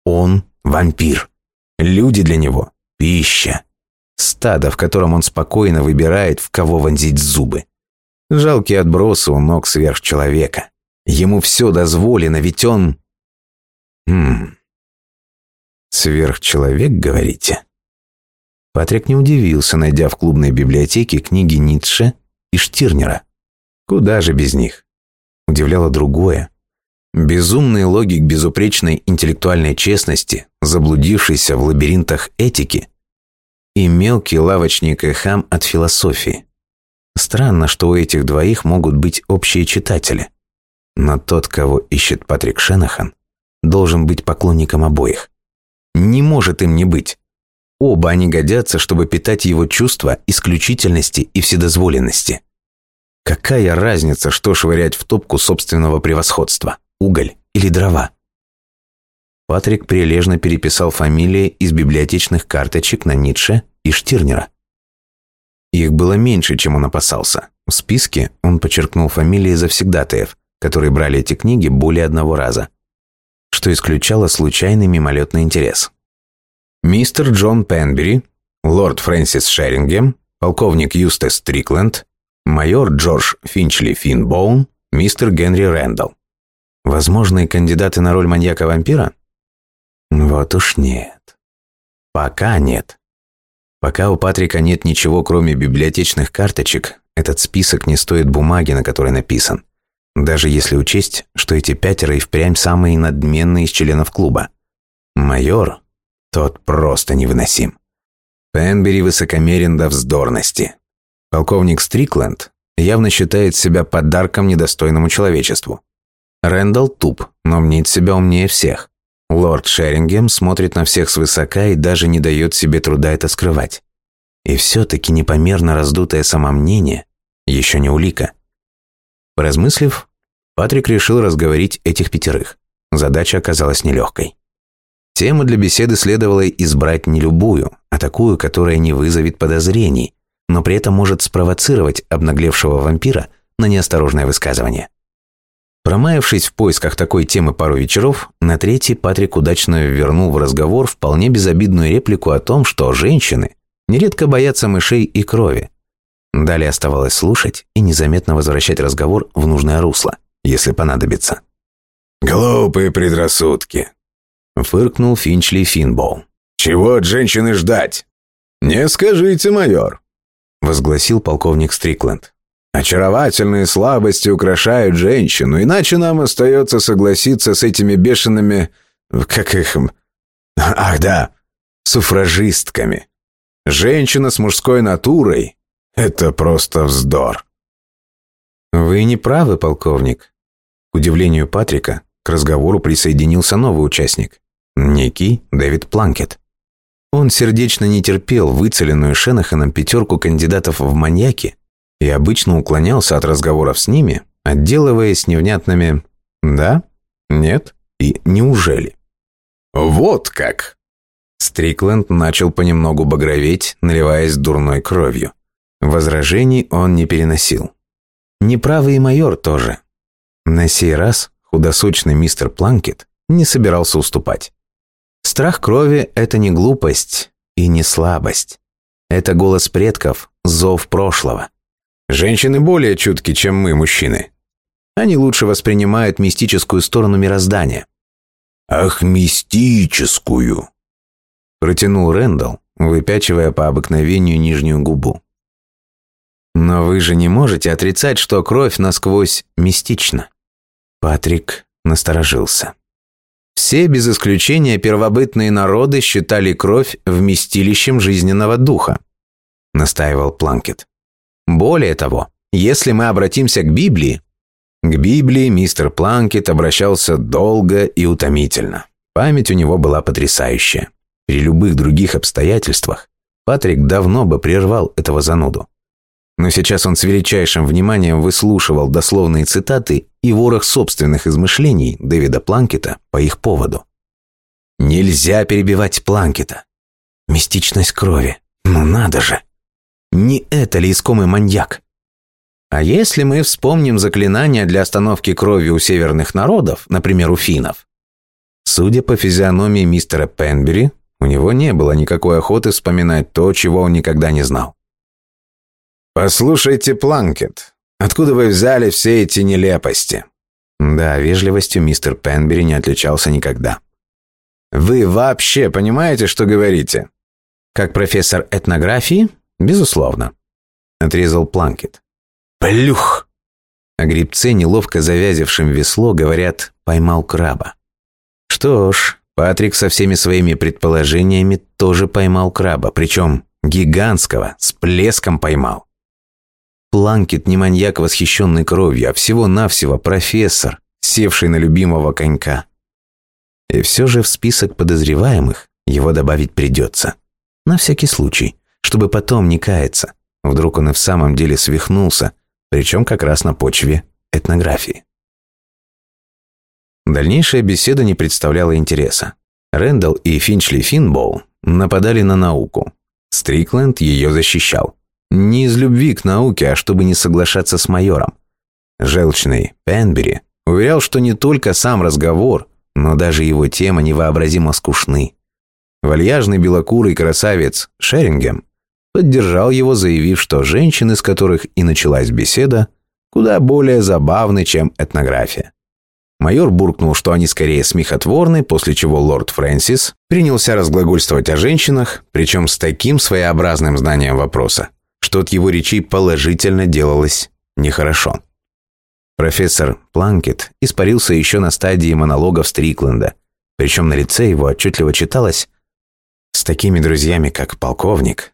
Speaker 1: Он – вампир. Люди для него – пища. Стадо, в котором он спокойно выбирает, в кого вонзить зубы. Жалкие отбросы у ног сверхчеловека. Ему все дозволено, ведь он... Хм... Сверхчеловек, говорите? Патрик не удивился, найдя в клубной библиотеке книги Ницше и Штирнера. Куда же без них? Удивляло другое. Безумный логик безупречной интеллектуальной честности, заблудившийся в лабиринтах этики, и мелкий лавочник и хам от философии. Странно, что у этих двоих могут быть общие читатели. Но тот, кого ищет Патрик Шенахан, должен быть поклонником обоих. Не может им не быть. Оба они годятся, чтобы питать его чувства исключительности и вседозволенности. Какая разница, что швырять в топку собственного превосходства? Уголь или дрова? Патрик прилежно переписал фамилии из библиотечных карточек на Ницше и Штирнера. Их было меньше, чем он опасался. В списке он подчеркнул фамилии завсегдатаев, которые брали эти книги более одного раза, что исключало случайный мимолетный интерес. Мистер Джон Пенбери, лорд Фрэнсис Шерингем, полковник Юстес Стрикленд, майор Джордж Финчли Финбоун, мистер Генри Рэндалл. Возможные кандидаты на роль маньяка-вампира? Вот уж нет. Пока нет. Пока у Патрика нет ничего, кроме библиотечных карточек, этот список не стоит бумаги, на которой написан. Даже если учесть, что эти пятеро и впрямь самые надменные из членов клуба. Майор, тот просто невыносим. Пенбери высокомерен до вздорности. Полковник Стрикленд явно считает себя подарком недостойному человечеству. Рэндалл туп, но мнит себя умнее всех. Лорд Шерингем смотрит на всех свысока и даже не дает себе труда это скрывать. И все-таки непомерно раздутое самомнение еще не улика. Поразмыслив, Патрик решил разговорить этих пятерых. Задача оказалась нелегкой. Тему для беседы следовало избрать не любую, а такую, которая не вызовет подозрений, но при этом может спровоцировать обнаглевшего вампира на неосторожное высказывание. Промаявшись в поисках такой темы пару вечеров, на третий Патрик удачно вернул в разговор вполне безобидную реплику о том, что женщины нередко боятся мышей и крови. Далее оставалось слушать и незаметно возвращать разговор в нужное русло, если понадобится.
Speaker 2: «Глупые предрассудки», — фыркнул Финчли Финбоу. «Чего от женщины ждать?» «Не скажите, майор», — возгласил полковник Стрикленд. Очаровательные слабости украшают женщину, иначе нам остается согласиться с этими бешеными... Как их... Ах да, суфражистками. Женщина с мужской натурой — это просто вздор.
Speaker 1: Вы не правы, полковник. К удивлению Патрика, к разговору присоединился новый участник. Некий Дэвид Планкет. Он сердечно не терпел выцеленную Шенаханом пятерку кандидатов в маньяки и обычно уклонялся от разговоров с ними, отделываясь невнятными «да», «нет» и «неужели».
Speaker 2: «Вот как!»
Speaker 1: Стрикленд начал понемногу багроветь, наливаясь дурной кровью. Возражений он не переносил. Неправый майор тоже. На сей раз худосочный мистер Планкет не собирался уступать. Страх крови – это не глупость и не слабость. Это голос предков, зов прошлого. Женщины более чутки, чем мы, мужчины. Они лучше воспринимают мистическую сторону мироздания.
Speaker 2: «Ах, мистическую!»
Speaker 1: Протянул Рэндалл, выпячивая по обыкновению нижнюю губу. «Но вы же не можете отрицать, что кровь насквозь мистична». Патрик насторожился. Все, без исключения, первобытные народы считали кровь вместилищем жизненного духа, настаивал Планкет. Более того, если мы обратимся к Библии, к Библии мистер Планкет обращался долго и утомительно. Память у него была потрясающая. При любых других обстоятельствах Патрик давно бы прервал этого зануду. Но сейчас он с величайшим вниманием выслушивал дословные цитаты и ворох собственных измышлений Дэвида Планкета по их поводу. Нельзя перебивать Планкета. Мистичность крови. Ну надо же. Не это ли искомый маньяк? А если мы вспомним заклинания для остановки крови у северных народов, например, у финнов? Судя по физиономии мистера Пенбери, у него не было никакой охоты вспоминать то, чего он никогда не знал.
Speaker 2: «Послушайте, Планкет, откуда вы взяли все эти нелепости?
Speaker 1: Да, вежливостью мистер Пенбери не отличался никогда. «Вы вообще понимаете, что говорите?» «Как профессор этнографии?» «Безусловно», — отрезал Планкет. «Плюх!» А грибцы, неловко завязившим весло, говорят «поймал краба». Что ж, Патрик со всеми своими предположениями тоже поймал краба, причем гигантского, с плеском поймал. Планкет не маньяк, восхищенный кровью, а всего-навсего профессор, севший на любимого конька. И все же в список подозреваемых его добавить придется. На всякий случай, чтобы потом не каяться. Вдруг он и в самом деле свихнулся, причем как раз на почве этнографии. Дальнейшая беседа не представляла интереса. Рэндалл и Финчли Финбоу нападали на науку. Стрикленд ее защищал. Не из любви к науке, а чтобы не соглашаться с майором. Желчный Пенбери уверял, что не только сам разговор, но даже его тема невообразимо скучны. Вальяжный белокурый красавец Шерингем поддержал его, заявив, что женщины, с которых и началась беседа, куда более забавны, чем этнография. Майор буркнул, что они скорее смехотворны, после чего лорд Фрэнсис принялся разглагольствовать о женщинах, причем с таким своеобразным знанием вопроса, что от его речей положительно делалось нехорошо. Профессор Планкет испарился еще на стадии монологов Стрикленда, причем на лице его отчетливо читалось «С такими друзьями, как полковник,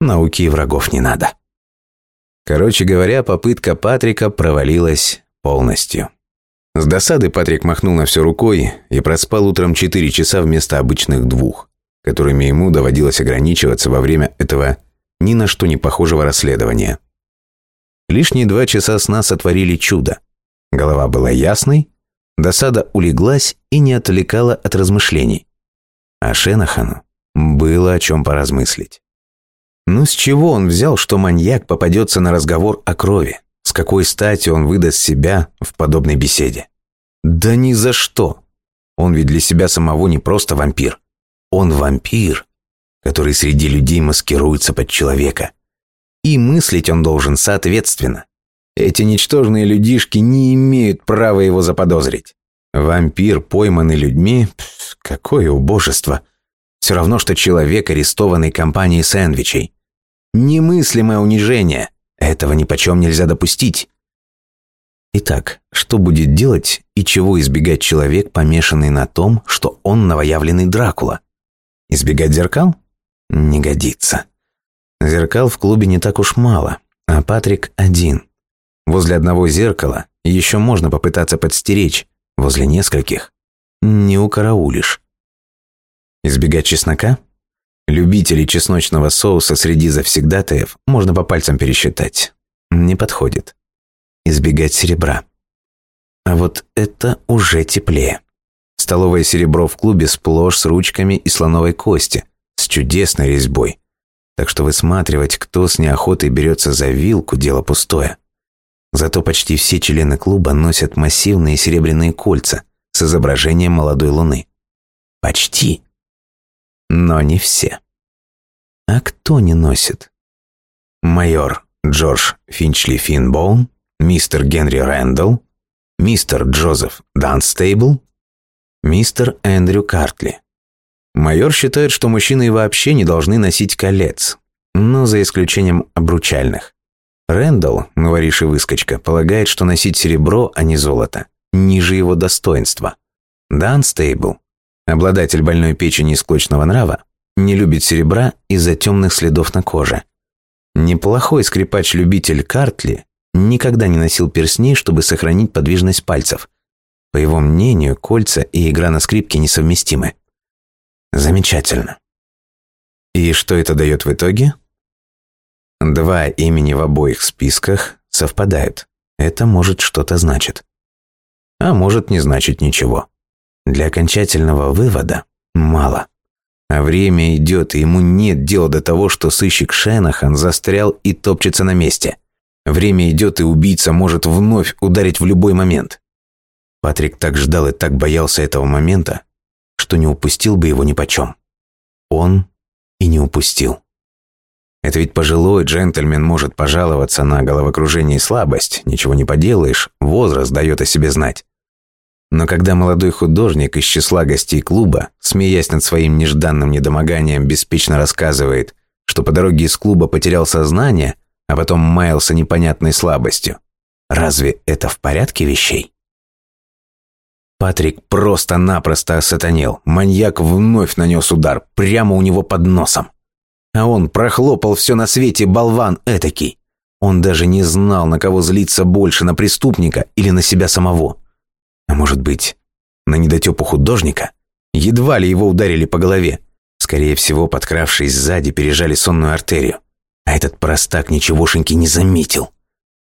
Speaker 1: науки и врагов не надо». Короче говоря, попытка Патрика провалилась полностью. С досады Патрик махнул на все рукой и проспал утром 4 часа вместо обычных двух, которыми ему доводилось ограничиваться во время этого ни на что не похожего расследования. Лишние два часа сна сотворили чудо. Голова была ясной, досада улеглась и не отвлекала от размышлений. А Шенахану было о чем поразмыслить. Ну с чего он взял, что маньяк попадется на разговор о крови? С какой стати он выдаст себя в подобной беседе? Да ни за что. Он ведь для себя самого не просто вампир. Он вампир, который среди людей маскируется под человека. И мыслить он должен соответственно. Эти ничтожные людишки не имеют права его заподозрить. Вампир, пойманный людьми, какое убожество. Все равно, что человек, арестованный компанией сэндвичей. Немыслимое унижение. Этого ни почем нельзя допустить. Итак, что будет делать и чего избегать человек, помешанный на том, что он новоявленный Дракула? Избегать зеркал? Не годится. Зеркал в клубе не так уж мало, а Патрик один. Возле одного зеркала еще можно попытаться подстеречь, возле нескольких не укараулишь. Избегать чеснока? Любителей чесночного соуса среди завсегдатаев можно по пальцам пересчитать. Не подходит. Избегать серебра. А вот это уже теплее. Столовое серебро в клубе сплошь с ручками и слоновой кости, чудесной резьбой. Так что высматривать, кто с неохотой берется за вилку, дело пустое. Зато почти все члены клуба носят массивные серебряные кольца с изображением молодой луны. Почти. Но не все. А кто не носит? Майор Джордж Финчли Финбоун, мистер Генри Рэндалл, мистер Джозеф Данстейбл, мистер Эндрю Картли. Майор считает, что мужчины вообще не должны носить колец, но за исключением обручальных. Рэндалл, новориший выскочка, полагает, что носить серебро, а не золото, ниже его достоинства. Данстейбл, обладатель больной печени и склочного нрава, не любит серебра из-за темных следов на коже. Неплохой скрипач-любитель Картли никогда не носил перстней, чтобы сохранить подвижность пальцев. По его мнению, кольца и игра на скрипке несовместимы. Замечательно. И что это дает в итоге? Два имени в обоих списках совпадают. Это может что-то значит. А может не значить ничего. Для окончательного вывода мало. А время идет, и ему нет дела до того, что сыщик Шенахан застрял и топчется на месте. Время идет, и убийца может вновь ударить в любой момент. Патрик так ждал и так боялся этого момента, что не упустил бы его нипочем. Он и не упустил. Это ведь пожилой джентльмен может пожаловаться на головокружение и слабость, ничего не поделаешь, возраст дает о себе знать. Но когда молодой художник из числа гостей клуба, смеясь над своим нежданным недомоганием, беспечно рассказывает, что по дороге из клуба потерял сознание, а потом маялся непонятной слабостью, разве это в порядке вещей? Патрик просто-напросто осатанел. Маньяк вновь нанес удар, прямо у него под носом. А он прохлопал все на свете, болван этакий. Он даже не знал, на кого злиться больше, на преступника или на себя самого. А может быть, на недотепу художника? Едва ли его ударили по голове. Скорее всего, подкравшись сзади, пережали сонную артерию. А этот простак ничегошеньки не заметил.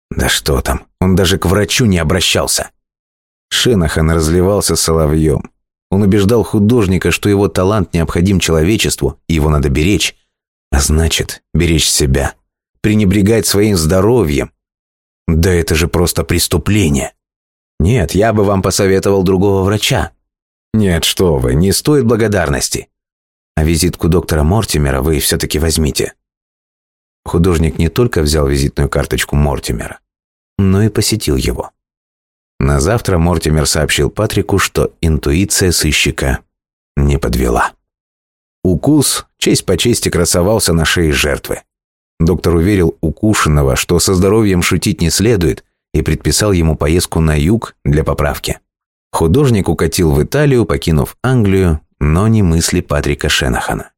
Speaker 1: Да что там, он даже к врачу не обращался. Шенахан разливался соловьем. Он убеждал художника, что его талант необходим человечеству, и его надо беречь, а значит, беречь себя, пренебрегать своим здоровьем. Да это же просто преступление. Нет, я бы вам посоветовал другого врача. Нет, что вы, не стоит благодарности. А визитку доктора Мортимера вы все-таки возьмите. Художник не только взял визитную карточку Мортимера, но и посетил его. На завтра Мортимер сообщил Патрику, что интуиция сыщика не подвела. Укус честь по чести красовался на шее жертвы. Доктор уверил укушенного, что со здоровьем шутить не следует, и предписал ему поездку на юг для поправки. Художник укатил в Италию, покинув Англию, но не мысли Патрика Шенахана.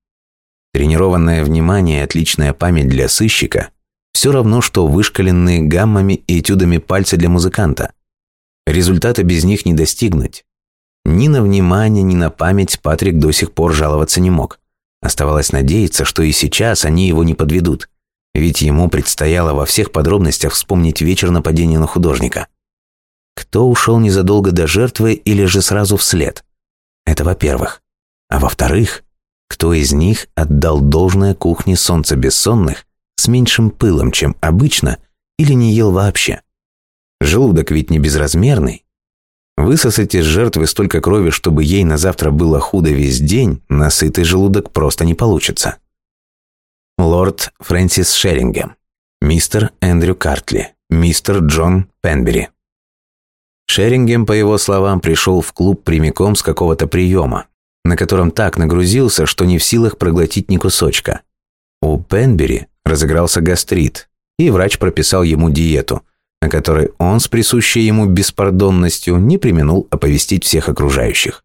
Speaker 1: Тренированное внимание и отличная память для сыщика – все равно, что вышкаленные гаммами и этюдами пальцы для музыканта – Результата без них не достигнуть. Ни на внимание, ни на память Патрик до сих пор жаловаться не мог. Оставалось надеяться, что и сейчас они его не подведут. Ведь ему предстояло во всех подробностях вспомнить вечер нападения на художника. Кто ушел незадолго до жертвы или же сразу вслед? Это во-первых. А во-вторых, кто из них отдал должное кухне солнца бессонных с меньшим пылом, чем обычно, или не ел вообще? Желудок ведь не безразмерный. Высосать из жертвы столько крови, чтобы ей на завтра было худо весь день, насытый желудок просто не получится. Лорд Фрэнсис Шерингем, мистер Эндрю Картли, мистер Джон Пенбери. Шерингем, по его словам, пришел в клуб прямиком с какого-то приема, на котором так нагрузился, что не в силах проглотить ни кусочка. У Пенбери разыгрался гастрит, и врач прописал ему диету – о которой он с присущей ему беспардонностью не применул оповестить всех окружающих.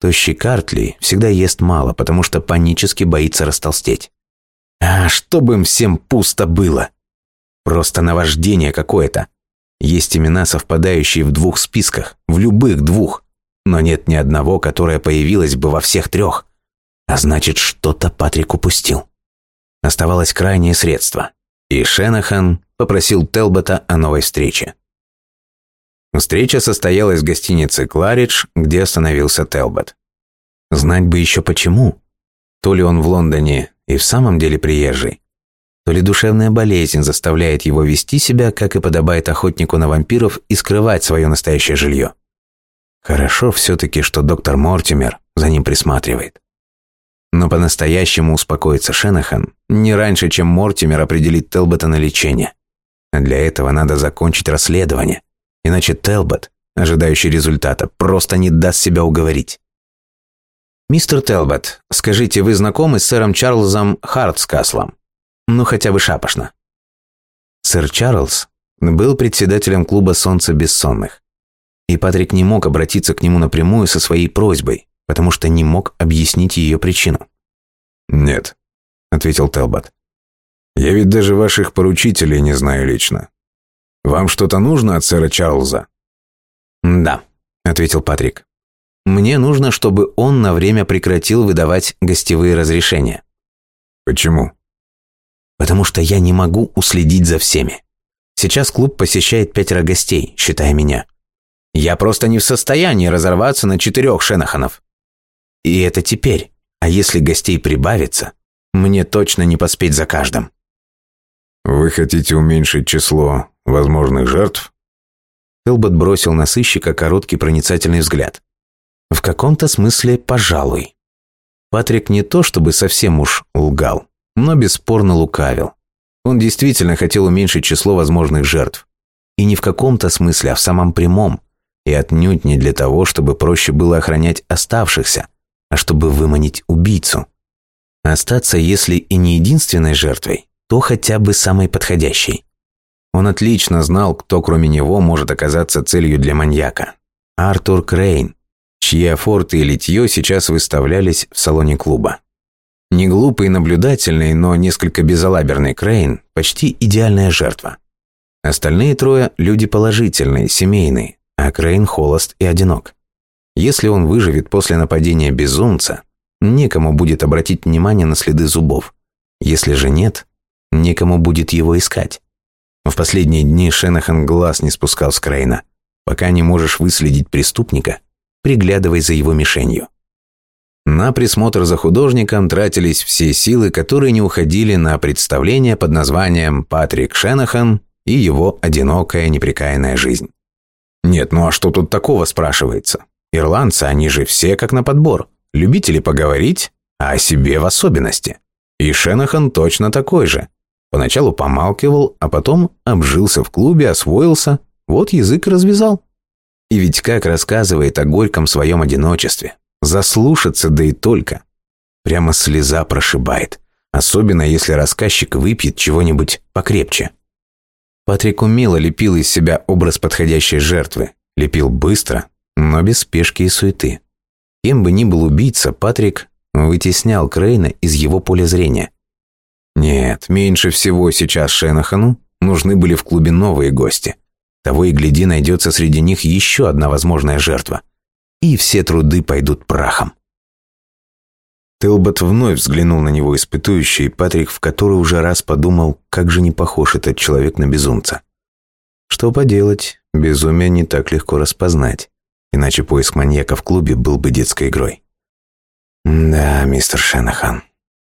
Speaker 1: Тощий Картли всегда ест мало, потому что панически боится растолстеть. А чтобы им всем пусто было! Просто наваждение какое-то. Есть имена, совпадающие в двух списках, в любых двух, но нет ни одного, которое появилось бы во всех трех. А значит, что-то Патрик упустил. Оставалось крайнее средство. И Шенахан попросил Телбота о новой встрече. Встреча состоялась в гостинице «Кларидж», где остановился Телбот. Знать бы еще почему. То ли он в Лондоне и в самом деле приезжий, то ли душевная болезнь заставляет его вести себя, как и подобает охотнику на вампиров, и скрывать свое настоящее жилье. Хорошо все-таки, что доктор Мортимер за ним присматривает. Но по-настоящему успокоится Шенахан не раньше, чем Мортимер определит Телбота на лечение. Для этого надо закончить расследование, иначе Телбот, ожидающий результата, просто не даст себя уговорить. «Мистер Телбот, скажите, вы знакомы с сэром Чарльзом Хартскаслом? Ну, хотя бы шапошно». Сэр Чарльз был председателем клуба «Солнце бессонных». И Патрик не мог обратиться к нему напрямую со своей просьбой, потому что не мог объяснить ее причину.
Speaker 2: «Нет», — ответил Телбот. Я ведь даже ваших поручителей не знаю лично. Вам что-то нужно от сэра Чарльза?»
Speaker 1: «Да», — ответил Патрик. «Мне нужно, чтобы он на время прекратил выдавать гостевые разрешения».
Speaker 2: «Почему?»
Speaker 1: «Потому что я не могу уследить за всеми. Сейчас клуб посещает пятеро гостей, считая меня. Я просто не в состоянии разорваться на четырех Шенаханов. И это теперь. А если гостей прибавится, мне точно не поспеть за каждым».
Speaker 2: «Вы хотите уменьшить число возможных жертв?»
Speaker 1: Элбот бросил на сыщика короткий проницательный взгляд. «В каком-то смысле, пожалуй». Патрик не то чтобы совсем уж лгал, но бесспорно лукавил. Он действительно хотел уменьшить число возможных жертв. И не в каком-то смысле, а в самом прямом. И отнюдь не для того, чтобы проще было охранять оставшихся, а чтобы выманить убийцу. Остаться, если и не единственной жертвой, то хотя бы самой подходящей. Он отлично знал, кто кроме него может оказаться целью для маньяка. Артур Крейн, чьи афорты и литье сейчас выставлялись в салоне клуба. Не глупый и наблюдательный, но несколько безалаберный Крейн – почти идеальная жертва. Остальные трое – люди положительные, семейные, а Крейн холост и одинок. Если он выживет после нападения безумца, некому будет обратить внимание на следы зубов. Если же нет, некому будет его искать. В последние дни Шенахан глаз не спускал с Крейна. Пока не можешь выследить преступника, приглядывай за его мишенью. На присмотр за художником тратились все силы, которые не уходили на представление под названием «Патрик Шенахан и его одинокая непрекаянная жизнь». Нет, ну а что тут такого спрашивается? Ирландцы, они же все как на подбор. Любители поговорить, а о себе в особенности. И Шенахан точно такой же. Поначалу помалкивал, а потом обжился в клубе, освоился, вот язык развязал. И ведь как рассказывает о горьком своем одиночестве. Заслушаться, да и только. Прямо слеза прошибает. Особенно, если рассказчик выпьет чего-нибудь покрепче. Патрик умело лепил из себя образ подходящей жертвы. Лепил быстро, но без спешки и суеты. Кем бы ни был убийца, Патрик вытеснял Крейна из его поля зрения. Нет, меньше всего сейчас Шенахану нужны были в клубе новые гости. Того и гляди, найдется среди них еще одна возможная жертва. И все труды пойдут прахом. Телбот вновь взглянул на него испытующий, и Патрик в который уже раз подумал, как же не похож этот человек на безумца. Что поделать, безумие не так легко распознать, иначе поиск маньяка в клубе был бы детской игрой. «Да, мистер Шенахан,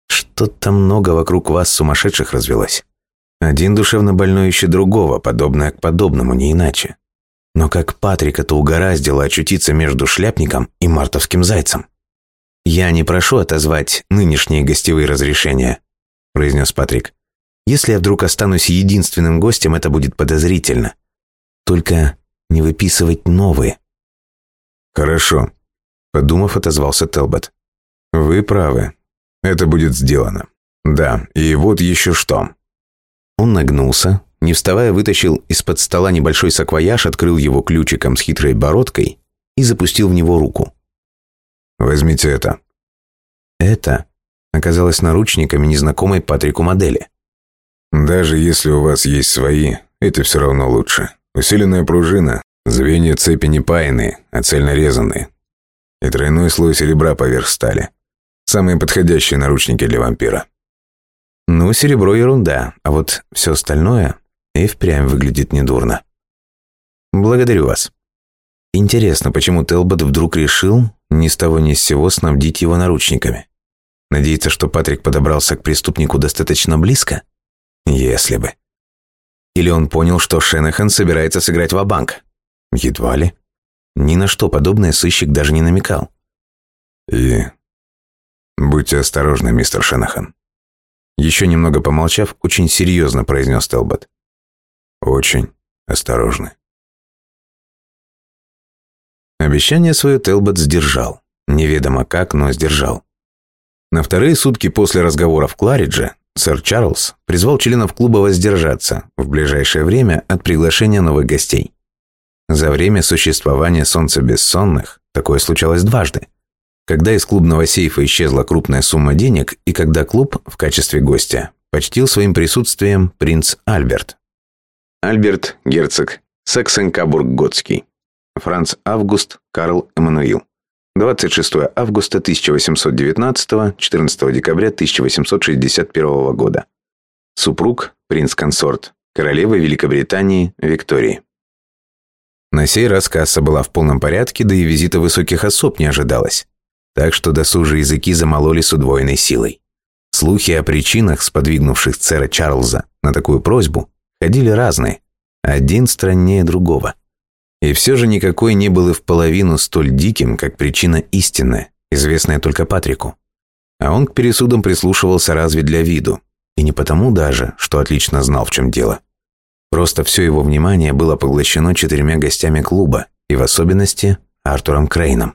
Speaker 1: что-то много вокруг вас сумасшедших развелось. Один душевно больной ищет другого, подобное к подобному, не иначе. Но как Патрик это угораздило очутиться между шляпником и мартовским зайцем? «Я не прошу отозвать нынешние гостевые разрешения», – произнес Патрик. «Если я вдруг останусь единственным гостем, это будет подозрительно. Только не выписывать новые».
Speaker 2: «Хорошо», – подумав, отозвался Телбот. «Вы правы. Это будет сделано. Да, и вот еще что».
Speaker 1: Он нагнулся, не вставая, вытащил из-под стола небольшой саквояж, открыл его ключиком с хитрой бородкой и запустил в него руку.
Speaker 2: Возьмите это».
Speaker 1: Это оказалось наручниками незнакомой Патрику модели.
Speaker 2: «Даже если у вас есть свои, это все равно лучше. Усиленная пружина, звенья цепи не паянные, а цельно резанные. И тройной слой серебра поверх стали. Самые подходящие наручники для вампира».
Speaker 1: Ну, серебро ерунда, а вот все остальное и впрямь выглядит недурно. Благодарю вас. Интересно, почему Телбот вдруг решил ни с того ни с сего снабдить его наручниками? Надеется, что Патрик подобрался к преступнику достаточно близко? Если бы. Или он понял, что Шенахан собирается сыграть в банк Едва ли. Ни на что подобное сыщик даже не намекал.
Speaker 2: И будьте осторожны, мистер Шенахан.
Speaker 1: Еще немного помолчав, очень серьезно произнес Телбот.
Speaker 2: Очень осторожны.
Speaker 1: Обещание свое Телбот сдержал. Неведомо как, но сдержал. На вторые сутки после разговора в Кларидже сэр Чарльз призвал членов клуба воздержаться в ближайшее время от приглашения новых гостей. За время существования Солнца Бессонных такое случалось дважды. Когда из клубного сейфа исчезла крупная сумма денег и когда клуб в качестве гостя почтил своим присутствием принц Альберт. Альберт, герцог, Саксен-Кабург-Готский. Франц Август Карл Эммануил. 26 августа 1819, 14 декабря 1861 года. Супруг, принц-консорт, королевы Великобритании Виктории. На сей раз касса была в полном порядке, да и визита высоких особ не ожидалось. Так что досужие языки замололи с удвоенной силой. Слухи о причинах, сподвигнувших сэра Чарльза на такую просьбу, ходили разные, один страннее другого. И все же никакой не был и в половину столь диким, как причина истинная, известная только Патрику. А он к пересудам прислушивался разве для виду, и не потому даже, что отлично знал, в чем дело. Просто все его внимание было поглощено четырьмя гостями клуба, и в особенности Артуром Крейном.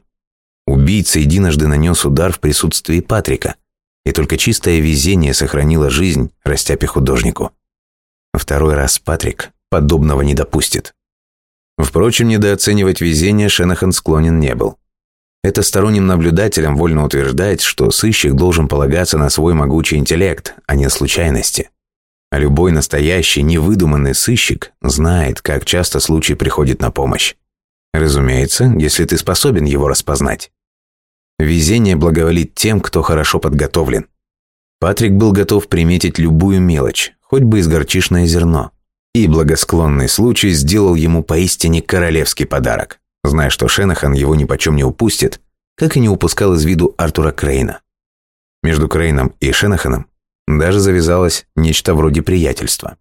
Speaker 1: Убийца единожды нанес удар в присутствии Патрика, и только чистое везение сохранило жизнь растяпе художнику. Второй раз Патрик подобного не допустит. Впрочем, недооценивать везение Шенахан склонен не был. Это сторонним наблюдателям вольно утверждать, что сыщик должен полагаться на свой могучий интеллект, а не случайности. А любой настоящий, невыдуманный сыщик знает, как часто случай приходит на помощь. Разумеется, если ты способен его распознать. Везение благоволит тем, кто хорошо подготовлен. Патрик был готов приметить любую мелочь, хоть бы из горчишное зерно. И благосклонный случай сделал ему поистине королевский подарок, зная, что Шенахан его ни почем не упустит, как и не упускал из виду Артура Крейна. Между Крейном и Шенаханом даже завязалось нечто вроде приятельства.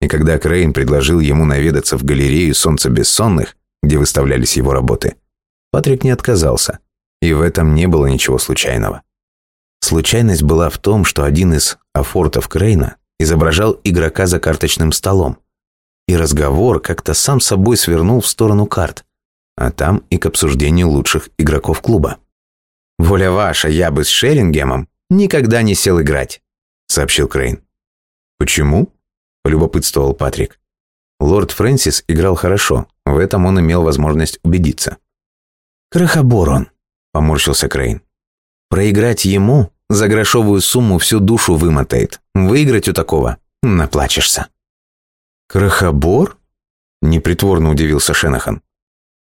Speaker 1: И когда Крейн предложил ему наведаться в галерею «Солнца бессонных», где выставлялись его работы, Патрик не отказался, и в этом не было ничего случайного. Случайность была в том, что один из афортов Крейна изображал игрока за карточным столом, и разговор как-то сам собой свернул в сторону карт, а там и к обсуждению лучших игроков клуба. «Воля ваша, я бы с Шерингемом никогда не сел играть», — сообщил Крейн. «Почему?» — полюбопытствовал Патрик. Лорд Фрэнсис играл хорошо, в этом он имел возможность убедиться. «Крохобор он», — поморщился Крейн. «Проиграть ему за грошовую сумму всю душу вымотает. Выиграть у такого наплачешься». «Крохобор?» — непритворно удивился Шенахан.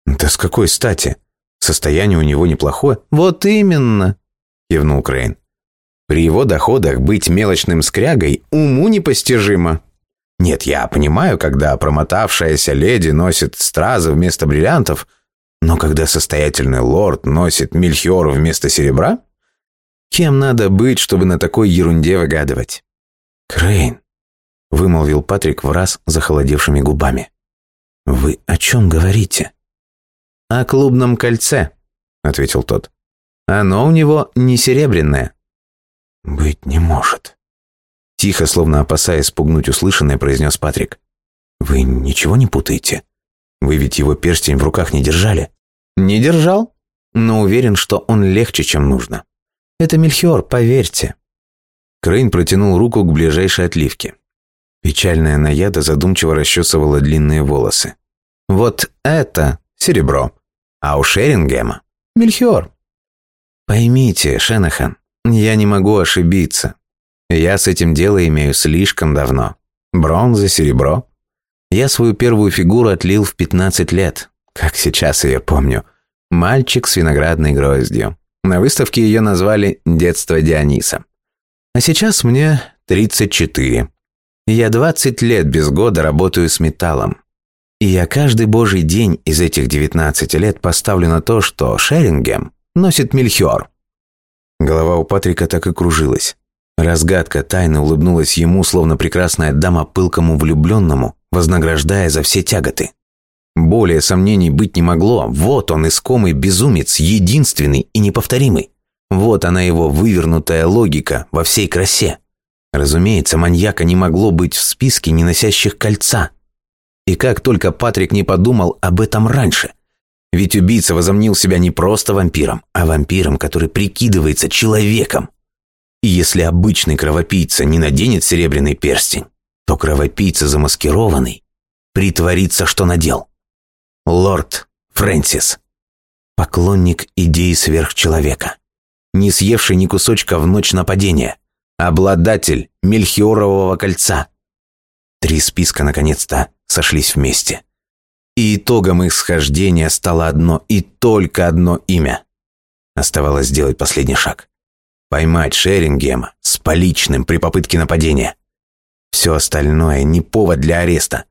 Speaker 1: «Да с какой стати? Состояние у него неплохое». «Вот именно», — кивнул Крейн. При его доходах быть мелочным скрягой уму непостижимо. Нет, я понимаю, когда промотавшаяся леди носит стразы вместо бриллиантов, но когда состоятельный лорд носит мельхиор вместо серебра, кем надо быть, чтобы на такой ерунде выгадывать? Крейн, вымолвил Патрик в раз захолодевшими губами. Вы о чем говорите? О клубном кольце, ответил тот. Оно у него не серебряное. «Быть не может». Тихо, словно опасаясь спугнуть услышанное, произнес Патрик. «Вы ничего не путаете? Вы ведь его перстень в руках не держали?» «Не держал, но уверен, что он легче, чем нужно. Это Мельхиор, поверьте». Крейн протянул руку к ближайшей отливке. Печальная наяда задумчиво расчесывала длинные волосы. «Вот это серебро, а у Шерингема Мельхиор». «Поймите, Шенахан, я не могу ошибиться. Я с этим дело имею слишком давно. Бронза, серебро. Я свою первую фигуру отлил в 15 лет, как сейчас ее помню. Мальчик с виноградной гроздью. На выставке ее назвали «Детство Диониса». А сейчас мне 34. Я 20 лет без года работаю с металлом. И я каждый божий день из этих 19 лет поставлю на то, что Шерингем носит мельхиор. Голова у Патрика так и кружилась. Разгадка тайны улыбнулась ему, словно прекрасная дама пылкому влюбленному, вознаграждая за все тяготы. Более сомнений быть не могло. Вот он, искомый безумец, единственный и неповторимый. Вот она его вывернутая логика во всей красе. Разумеется, маньяка не могло быть в списке не носящих кольца. И как только Патрик не подумал об этом раньше – ведь убийца возомнил себя не просто вампиром, а вампиром, который прикидывается человеком. И если обычный кровопийца не наденет серебряный перстень, то кровопийца замаскированный притворится, что надел. Лорд Фрэнсис. Поклонник идеи сверхчеловека. Не съевший ни кусочка в ночь нападения. Обладатель Мельхиорового кольца. Три списка наконец-то сошлись вместе. И итогом их схождения стало одно и только одно имя. Оставалось сделать последний шаг. Поймать Шерингема с поличным при попытке нападения. Все остальное не повод для ареста.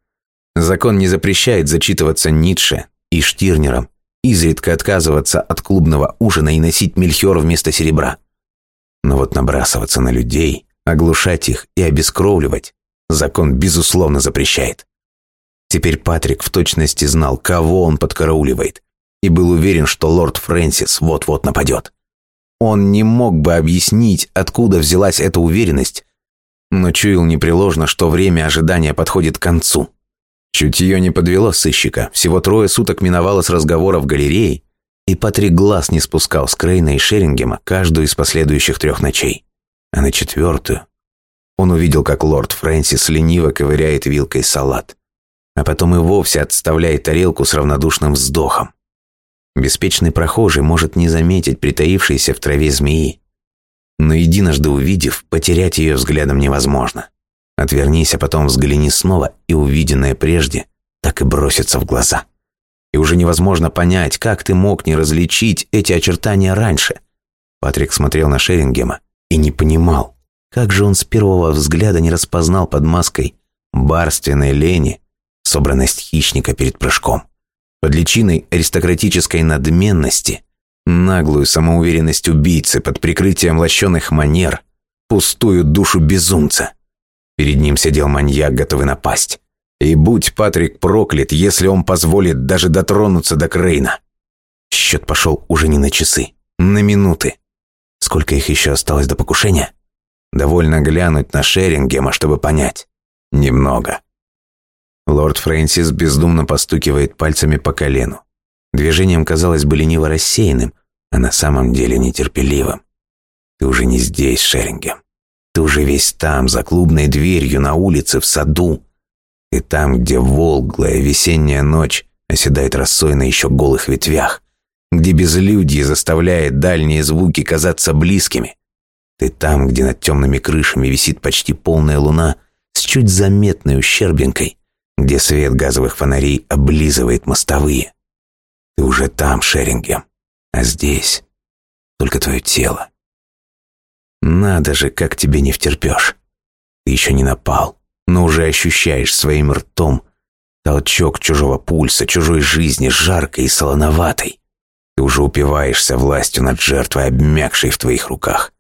Speaker 1: Закон не запрещает зачитываться Ницше и Штирнером, изредка отказываться от клубного ужина и носить мельхиор вместо серебра. Но вот набрасываться на людей, оглушать их и обескровливать закон безусловно запрещает. Теперь Патрик в точности знал, кого он подкарауливает, и был уверен, что лорд Фрэнсис вот-вот нападет. Он не мог бы объяснить, откуда взялась эта уверенность, но чуял непреложно, что время ожидания подходит к концу. Чутье не подвело сыщика. Всего трое суток миновало с разговора в галерее, и Патрик глаз не спускал с Крейна и Шерингема каждую из последующих трех ночей. А на четвертую он увидел, как лорд Фрэнсис лениво ковыряет вилкой салат, а потом и вовсе отставляет тарелку с равнодушным вздохом. Беспечный прохожий может не заметить притаившейся в траве змеи, но единожды увидев, потерять ее взглядом невозможно. Отвернись, а потом взгляни снова, и увиденное прежде так и бросится в глаза. И уже невозможно понять, как ты мог не различить эти очертания раньше. Патрик смотрел на Шерингема и не понимал, как же он с первого взгляда не распознал под маской барственной лени собранность хищника перед прыжком. Под личиной аристократической надменности, наглую самоуверенность убийцы под прикрытием лощеных манер, пустую душу безумца. Перед ним сидел маньяк, готовый напасть. И будь Патрик проклят, если он позволит даже дотронуться до Крейна. Счет пошел уже не на часы, на минуты. Сколько их еще осталось до покушения? Довольно глянуть на Шерингема, чтобы понять. Немного. Лорд Фрэнсис бездумно постукивает пальцами по колену. Движением казалось бы лениво рассеянным, а на самом деле нетерпеливым. Ты уже не здесь, Шерингем. Ты уже весь там, за клубной дверью, на улице, в саду. И там, где волглая весенняя ночь оседает росой на еще голых ветвях, где безлюдье заставляет дальние звуки казаться близкими. Ты там, где над темными крышами висит почти полная луна с чуть заметной ущербинкой, где свет газовых фонарей облизывает мостовые. Ты уже там, Шерингем, а здесь только твое тело. Надо же, как тебе не втерпешь. Ты еще не напал, но уже ощущаешь своим ртом толчок чужого пульса, чужой жизни, жаркой и солоноватой. Ты уже упиваешься властью над жертвой, обмякшей в твоих руках.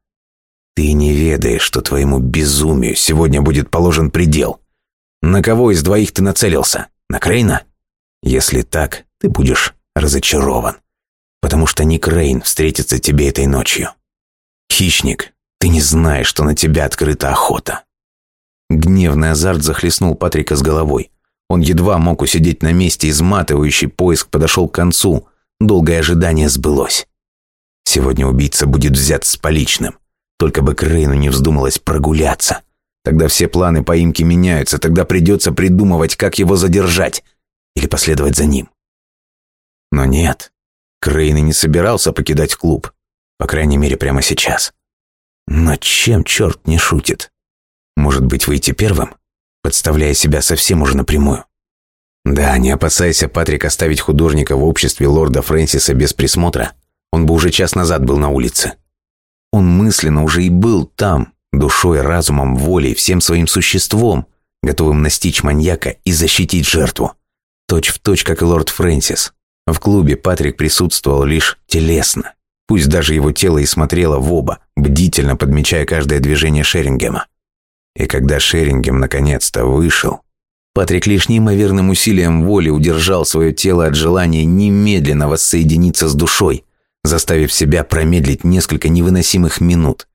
Speaker 1: Ты не ведаешь, что твоему безумию сегодня будет положен предел. На кого из двоих ты нацелился? На Крейна? Если так, ты будешь разочарован. Потому что не Крейн встретится тебе этой ночью. Хищник, ты не знаешь, что на тебя открыта охота. Гневный азарт захлестнул Патрика с головой. Он едва мог усидеть на месте, изматывающий поиск подошел к концу. Долгое ожидание сбылось. Сегодня убийца будет взят с поличным. Только бы Крейну не вздумалось прогуляться. Тогда все планы поимки меняются, тогда придется придумывать, как его задержать. Или последовать за ним. Но нет, Крейн и не собирался покидать клуб. По крайней мере, прямо сейчас. Но чем черт не шутит? Может быть, выйти первым, подставляя себя совсем уже напрямую? Да, не опасайся Патрик оставить художника в обществе лорда Фрэнсиса без присмотра, он бы уже час назад был на улице. Он мысленно уже и был там, душой, разумом, волей, всем своим существом, готовым настичь маньяка и защитить жертву. Точь в точь, как и лорд Фрэнсис. В клубе Патрик присутствовал лишь телесно, Пусть даже его тело и смотрело в оба, бдительно подмечая каждое движение Шерингема. И когда Шерингем наконец-то вышел, Патрик лишь неимоверным усилием воли удержал свое тело от желания немедленно воссоединиться с душой, заставив себя промедлить несколько невыносимых минут.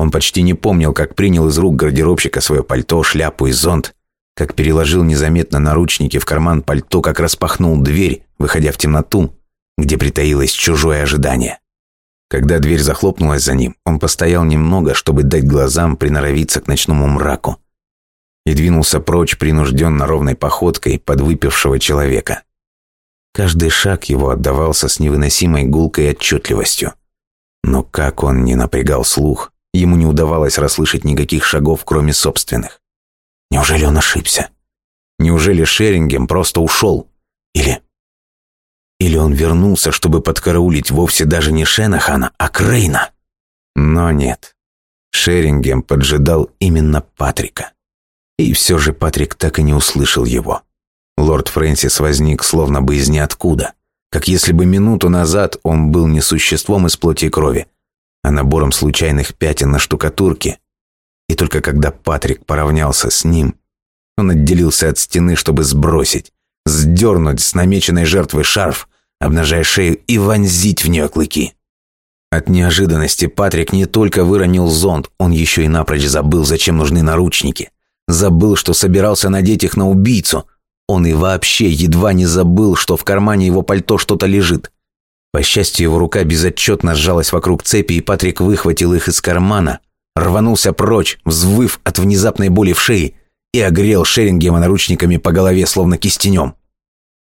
Speaker 1: Он почти не помнил, как принял из рук гардеробщика свое пальто, шляпу и зонт, как переложил незаметно наручники в карман пальто, как распахнул дверь, выходя в темноту, где притаилось чужое ожидание. Когда дверь захлопнулась за ним, он постоял немного, чтобы дать глазам приноровиться к ночному мраку, и двинулся прочь принужденно ровной походкой подвыпившего человека. Каждый шаг его отдавался с невыносимой гулкой отчетливостью. Но как он не напрягал слух, ему не удавалось расслышать никаких шагов, кроме собственных. Неужели он ошибся? Неужели Шерингем просто ушел? Или или он вернулся, чтобы подкараулить вовсе даже не Шенахана, а Крейна? Но нет. Шерингем поджидал именно Патрика. И все же Патрик так и не услышал его. Лорд Фрэнсис возник словно бы из ниоткуда, как если бы минуту назад он был не существом из плоти и крови, а набором случайных пятен на штукатурке. И только когда Патрик поравнялся с ним, он отделился от стены, чтобы сбросить, сдернуть с намеченной жертвы шарф, обнажая шею и вонзить в нее клыки. От неожиданности Патрик не только выронил зонт, он еще и напрочь забыл, зачем нужны наручники. Забыл, что собирался надеть их на убийцу. Он и вообще едва не забыл, что в кармане его пальто что-то лежит. По счастью, его рука безотчетно сжалась вокруг цепи, и Патрик выхватил их из кармана, рванулся прочь, взвыв от внезапной боли в шее, и огрел Шерингема наручниками по голове, словно кистенем.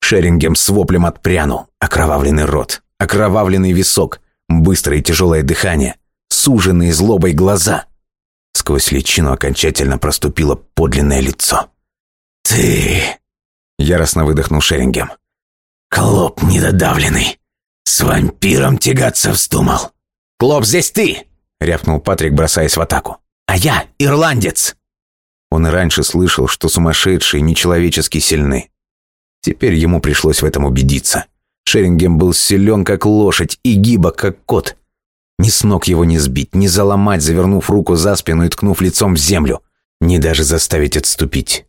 Speaker 1: Шерингем с воплем отпрянул, окровавленный рот, окровавленный висок, быстрое и тяжелое дыхание, суженные злобой глаза. Сквозь личину окончательно проступило подлинное лицо. «Ты...» — яростно выдохнул Шерингем. «Клоп недодавленный. С вампиром тягаться вздумал». «Клоп, здесь ты!» — рявкнул Патрик, бросаясь в атаку. «А я ирландец!» Он и раньше слышал, что сумасшедшие нечеловечески сильны. Теперь ему пришлось в этом убедиться. Шерингем был силен, как лошадь, и гибок, как кот. Ни с ног его не сбить, ни заломать, завернув руку за спину и ткнув лицом в землю, ни даже заставить отступить.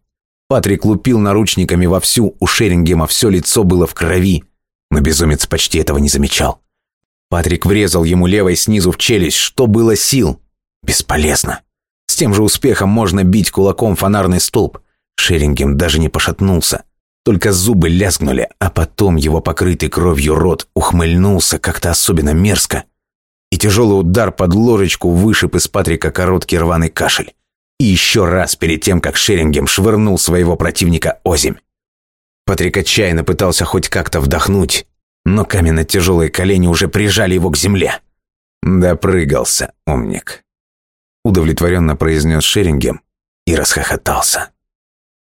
Speaker 1: Патрик лупил наручниками вовсю, у Шерингема все лицо было в крови, но безумец почти этого не замечал. Патрик врезал ему левой снизу в челюсть, что было сил. Бесполезно. С тем же успехом можно бить кулаком фонарный столб. Шерингем даже не пошатнулся. Только зубы лязгнули, а потом его покрытый кровью рот ухмыльнулся как-то особенно мерзко. И тяжелый удар под ложечку вышиб из Патрика короткий рваный кашель. И еще раз перед тем, как Шерингем швырнул своего противника озимь. Патрик отчаянно пытался хоть как-то вдохнуть, но каменно-тяжелые колени уже прижали его к земле. «Допрыгался, умник», — удовлетворенно произнес Шерингем и расхохотался.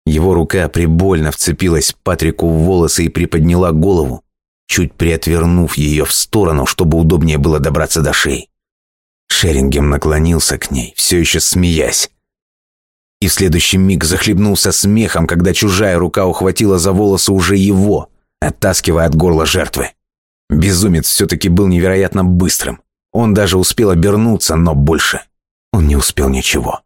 Speaker 1: Его рука прибольно вцепилась Патрику в волосы и приподняла голову, чуть приотвернув ее в сторону, чтобы удобнее было добраться до шеи. Шерингем наклонился к ней, все еще смеясь. И в следующий миг захлебнулся смехом, когда чужая рука ухватила за волосы уже его, оттаскивая от горла жертвы. Безумец все-таки был невероятно быстрым. Он даже успел обернуться, но больше он не успел ничего.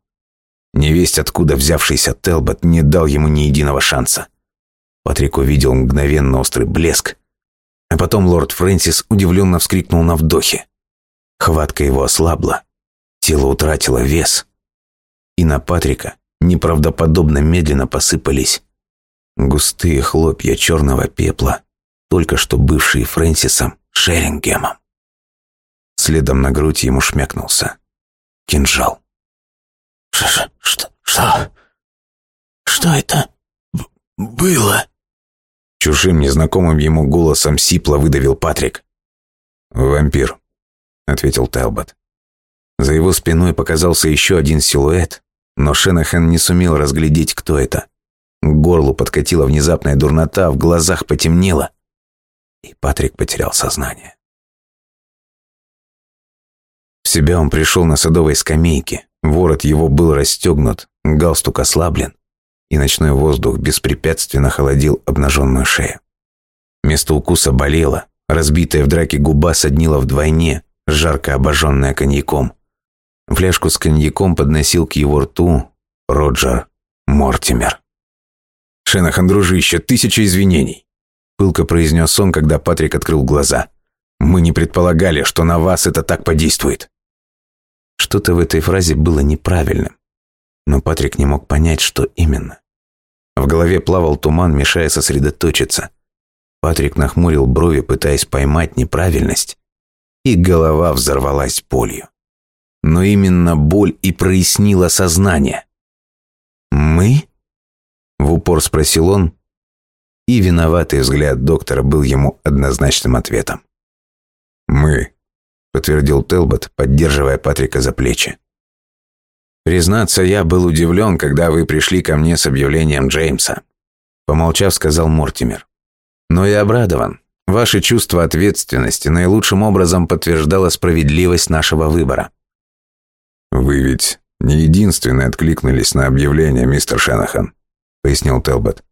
Speaker 1: Невесть, откуда взявшийся Телбот, не дал ему ни единого шанса. Патрик увидел мгновенно острый блеск, а потом лорд Фрэнсис удивленно вскрикнул на вдохе. Хватка его ослабла, тело утратило вес, и на Патрика неправдоподобно медленно посыпались густые хлопья черного пепла, только что бывшие Фрэнсисом Шерингемом. Следом на грудь ему шмякнулся кинжал.
Speaker 3: Что, что, что, что это было?
Speaker 1: Чужим, незнакомым ему голосом сипло выдавил Патрик. «Вампир», — ответил Телбот. За его спиной показался еще один силуэт, но Шенахан не сумел разглядеть, кто это. К горлу подкатила внезапная дурнота, в глазах потемнело, и Патрик потерял сознание. В себя он пришел на садовой скамейке, Ворот его был расстегнут, галстук ослаблен, и ночной воздух беспрепятственно холодил обнаженную шею. Место укуса болело, разбитая в драке губа соднила вдвойне, жарко обожженная коньяком. Фляжку с коньяком подносил к его рту Роджер Мортимер. «Шенахан, дружище, тысяча извинений!» Пылко произнес он, когда Патрик открыл глаза. «Мы не предполагали, что на вас это так подействует». Что-то в этой фразе было неправильным, но Патрик не мог понять, что именно. В голове плавал туман, мешая сосредоточиться. Патрик нахмурил брови, пытаясь поймать неправильность, и голова взорвалась болью. Но именно боль и прояснила сознание. «Мы?» — в упор спросил он, и виноватый взгляд доктора был ему однозначным ответом. «Мы», подтвердил Телбот, поддерживая Патрика за плечи. «Признаться, я был удивлен, когда вы пришли ко мне с объявлением Джеймса», помолчав, сказал Мортимер. «Но я обрадован. Ваше чувство ответственности наилучшим образом подтверждало справедливость нашего выбора».
Speaker 2: «Вы ведь не единственные откликнулись на объявление, мистер Шенахан», пояснил Телбот.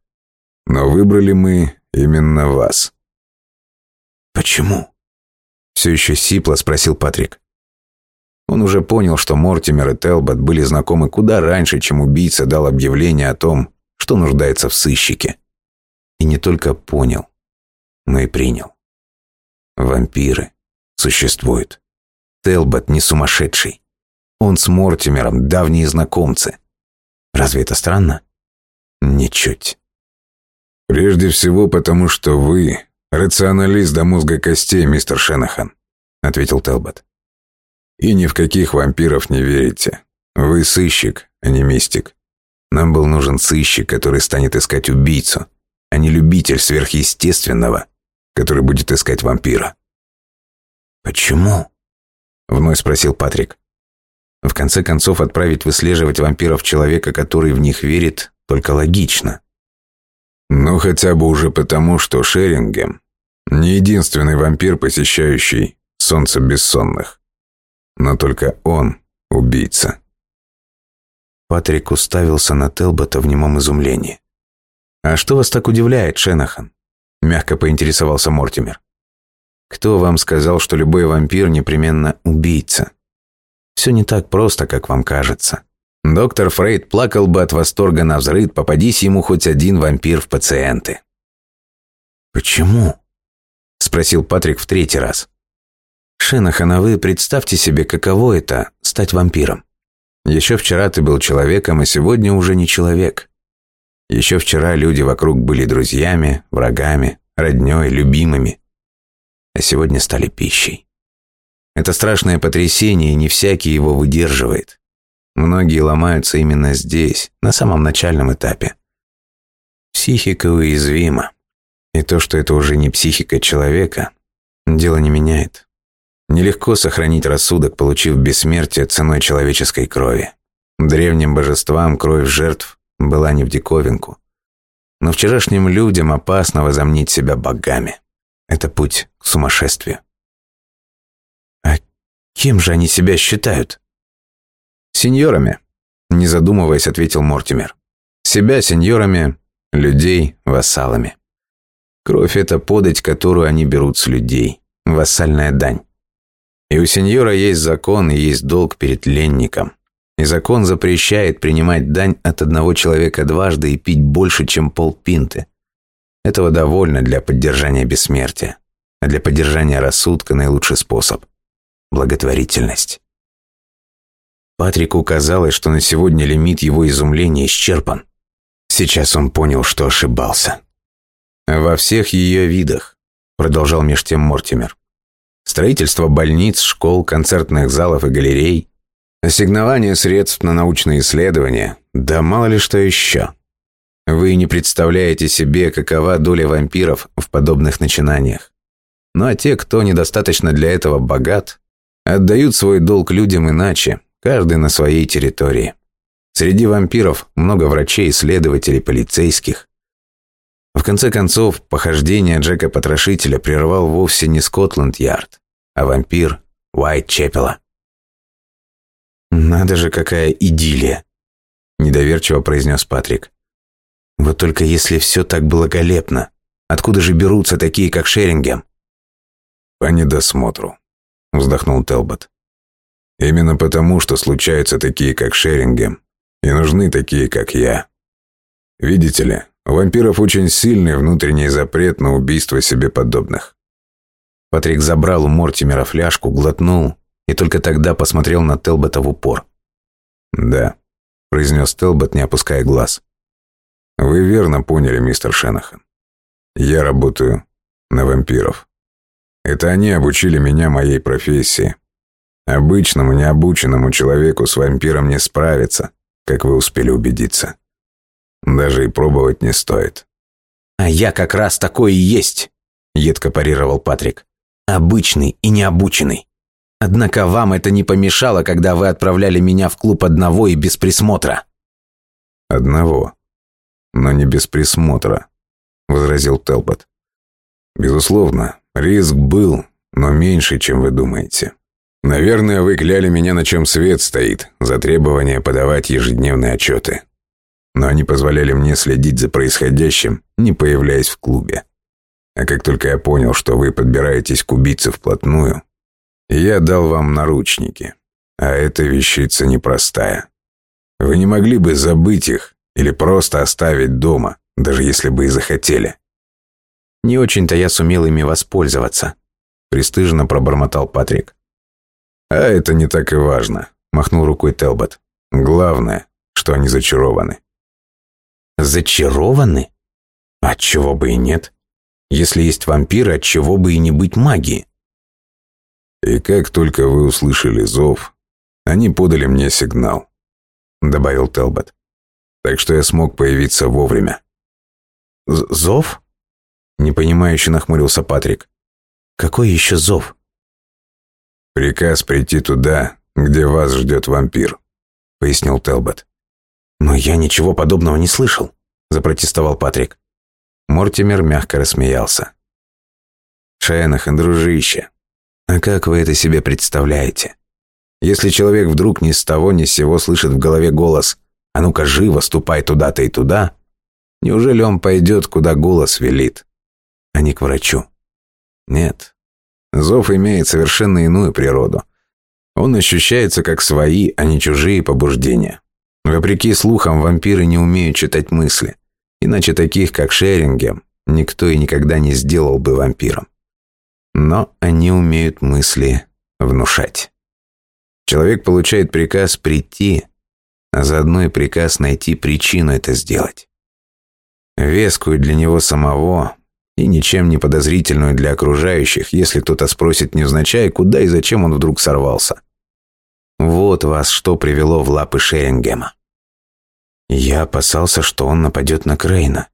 Speaker 2: «Но выбрали мы именно вас».
Speaker 1: «Почему?» Все еще сипло спросил Патрик. Он уже понял, что Мортимер и Телбот были знакомы куда раньше, чем убийца дал объявление о том, что нуждается в сыщике. И не только понял, но и принял. Вампиры существуют. Телбот не сумасшедший. Он с Мортимером давние знакомцы. Разве это странно? Ничуть.
Speaker 2: Прежде всего потому, что вы рационалист до мозга костей, мистер Шенахан, ответил Телбот. И ни в каких вампиров не верите. Вы сыщик, а не мистик. Нам был нужен сыщик, который станет искать убийцу, а не любитель сверхъестественного, который будет искать вампира.
Speaker 1: «Почему?» — вновь спросил Патрик. В конце концов, отправить выслеживать вампиров человека, который в них верит, только логично.
Speaker 2: Ну, хотя бы уже потому, что Шерингем не единственный вампир, посещающий солнце бессонных. Но только он убийца.
Speaker 1: Патрик уставился на Телбота в немом изумлении. «А что вас так удивляет, Шенахан?» – мягко поинтересовался Мортимер. «Кто вам сказал, что любой вампир непременно убийца? Все не так просто, как вам кажется. Доктор Фрейд плакал бы от восторга на взрыд, попадись ему хоть один вампир в пациенты». «Почему?» – спросил Патрик в третий раз. «Шенахан, а вы представьте себе, каково это – стать вампиром. Еще вчера ты был человеком, а сегодня уже не человек. Еще вчера люди вокруг были друзьями, врагами, роднёй, любимыми. А сегодня стали пищей. Это страшное потрясение, не всякий его выдерживает. Многие ломаются именно здесь, на самом начальном этапе. Психика уязвима. И то, что это уже не психика человека, дело не меняет. Нелегко сохранить рассудок, получив бессмертие ценой человеческой крови. Древним божествам кровь жертв была не в диковинку. Но вчерашним людям опасно возомнить себя богами. Это путь к сумасшествию. Кем же они себя считают? Сеньорами, не задумываясь, ответил Мортимер. Себя сеньорами, людей вассалами. Кровь – это подать, которую они берут с людей. Вассальная дань. И у сеньора есть закон и есть долг перед ленником. И закон запрещает принимать дань от одного человека дважды и пить больше, чем полпинты. Этого довольно для поддержания бессмертия. А для поддержания рассудка наилучший способ – благотворительность. Патрику казалось, что на сегодня лимит его изумления исчерпан. Сейчас он понял, что ошибался. «Во всех ее видах», – продолжал меж тем Мортимер. Строительство больниц, школ, концертных залов и галерей, ассигнование средств на научные исследования, да мало ли что еще. Вы не представляете себе, какова доля вампиров в подобных начинаниях. Ну а те, кто недостаточно для этого богат, отдают свой долг людям иначе, каждый на своей территории. Среди вампиров много врачей, исследователей, полицейских. В конце концов, похождение Джека-потрошителя прервал вовсе не Скотланд-Ярд, а вампир Уайт-Чепела. «Надо же, какая идиллия!» – недоверчиво произнес Патрик. «Вот только если все так благолепно, откуда же берутся такие, как Шерингем?»
Speaker 2: «По недосмотру», – вздохнул Телбот. «Именно потому, что случаются такие, как Шерингем, и нужны такие, как я. Видите ли, у вампиров очень сильный внутренний запрет на убийство себе подобных.
Speaker 1: Патрик забрал у Мортимера фляжку, глотнул и только тогда посмотрел на Телбота в упор.
Speaker 2: «Да», – произнес Телбот, не опуская глаз. «Вы верно поняли, мистер Шенахан. Я работаю на вампиров. Это они обучили меня моей профессии. Обычному необученному человеку с вампиром не справиться, как вы успели убедиться. Даже и пробовать не стоит.
Speaker 1: «А я как раз такой и есть», — едко парировал Патрик. «Обычный и необученный. Однако вам это не помешало, когда вы отправляли меня в клуб одного и без присмотра».
Speaker 2: «Одного, но не без присмотра», — возразил Телбот. «Безусловно, риск был, но меньше, чем вы думаете. Наверное, вы кляли меня, на чем свет стоит, за требование подавать ежедневные отчеты но они позволяли мне следить за происходящим, не появляясь в клубе. А как только я понял, что вы подбираетесь к убийце вплотную, я дал вам наручники. А эта вещица непростая. Вы не могли бы забыть их или просто оставить дома, даже если бы и захотели.
Speaker 1: Не очень-то я сумел ими воспользоваться, пристыженно пробормотал Патрик.
Speaker 2: А это не так и важно, махнул рукой Телбот. Главное, что они зачарованы.
Speaker 1: Зачарованы? Отчего бы и нет? Если есть вампиры, отчего бы и не быть магией?
Speaker 2: И как только вы услышали зов, они подали мне сигнал, добавил Телбот. Так что я смог появиться вовремя.
Speaker 1: «Зов?» – непонимающе нахмурился Патрик. «Какой еще зов?»
Speaker 2: «Приказ прийти туда, где вас ждет вампир», – пояснил Телбот.
Speaker 1: «Но я ничего подобного не слышал», – запротестовал Патрик. Мортимер мягко рассмеялся. «Шенахан, дружище, а как вы это себе представляете? Если человек вдруг ни с того ни с сего слышит в голове голос «А ну-ка, живо, ступай туда-то и туда», неужели он пойдет, куда голос велит, а не к врачу? Нет. Зов имеет совершенно иную природу. Он ощущается как свои, а не чужие побуждения. Вопреки слухам, вампиры не умеют читать мысли. Иначе таких, как Шерингем, никто и никогда не сделал бы вампиром. Но они умеют мысли внушать. Человек получает приказ прийти, а заодно и приказ найти причину это сделать. Вескую для него самого и ничем не подозрительную для окружающих, если кто-то спросит невзначай, куда и зачем он вдруг сорвался. Вот вас что привело в лапы Шерингема. Я опасался, что он нападет на Крейна.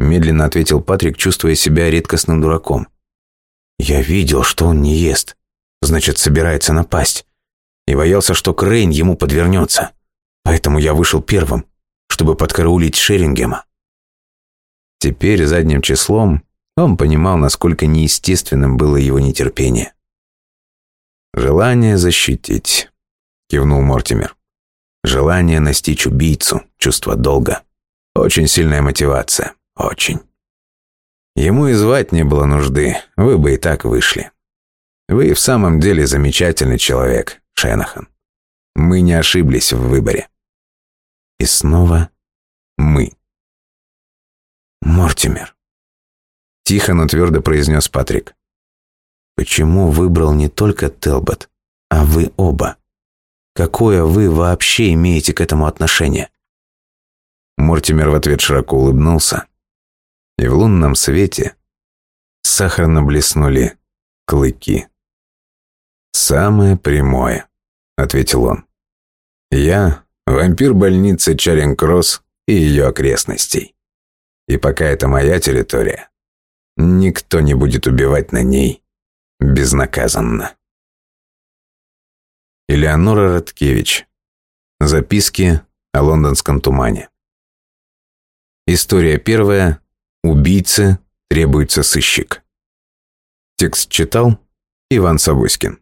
Speaker 1: Медленно ответил Патрик, чувствуя себя редкостным дураком. Я видел, что он не ест. Значит, собирается напасть. И боялся, что Крейн ему подвернется. Поэтому я вышел первым, чтобы подкараулить Шерингема. Теперь задним числом он понимал, насколько неестественным было его нетерпение. «Желание защитить», — кивнул Мортимер. «Желание настичь убийцу, чувство долга. Очень сильная мотивация, очень». Ему и звать не было нужды, вы бы и так вышли. Вы в самом деле замечательный человек, Шенахан. Мы не ошиблись в выборе. И снова мы. Мортимер. Тихо, но твердо произнес Патрик. Почему выбрал не только Телбот, а вы оба? Какое вы вообще имеете к этому отношение? Мортимер в ответ широко улыбнулся. И в лунном свете сахарно блеснули клыки. «Самое прямое», — ответил он. «Я — вампир больницы Чаринг-Кросс и ее окрестностей. И пока это моя территория, никто не будет убивать на ней безнаказанно. Элеонора Роткевич. Записки о лондонском тумане. История первая. Убийце требуется сыщик. Текст читал Иван Савоськин.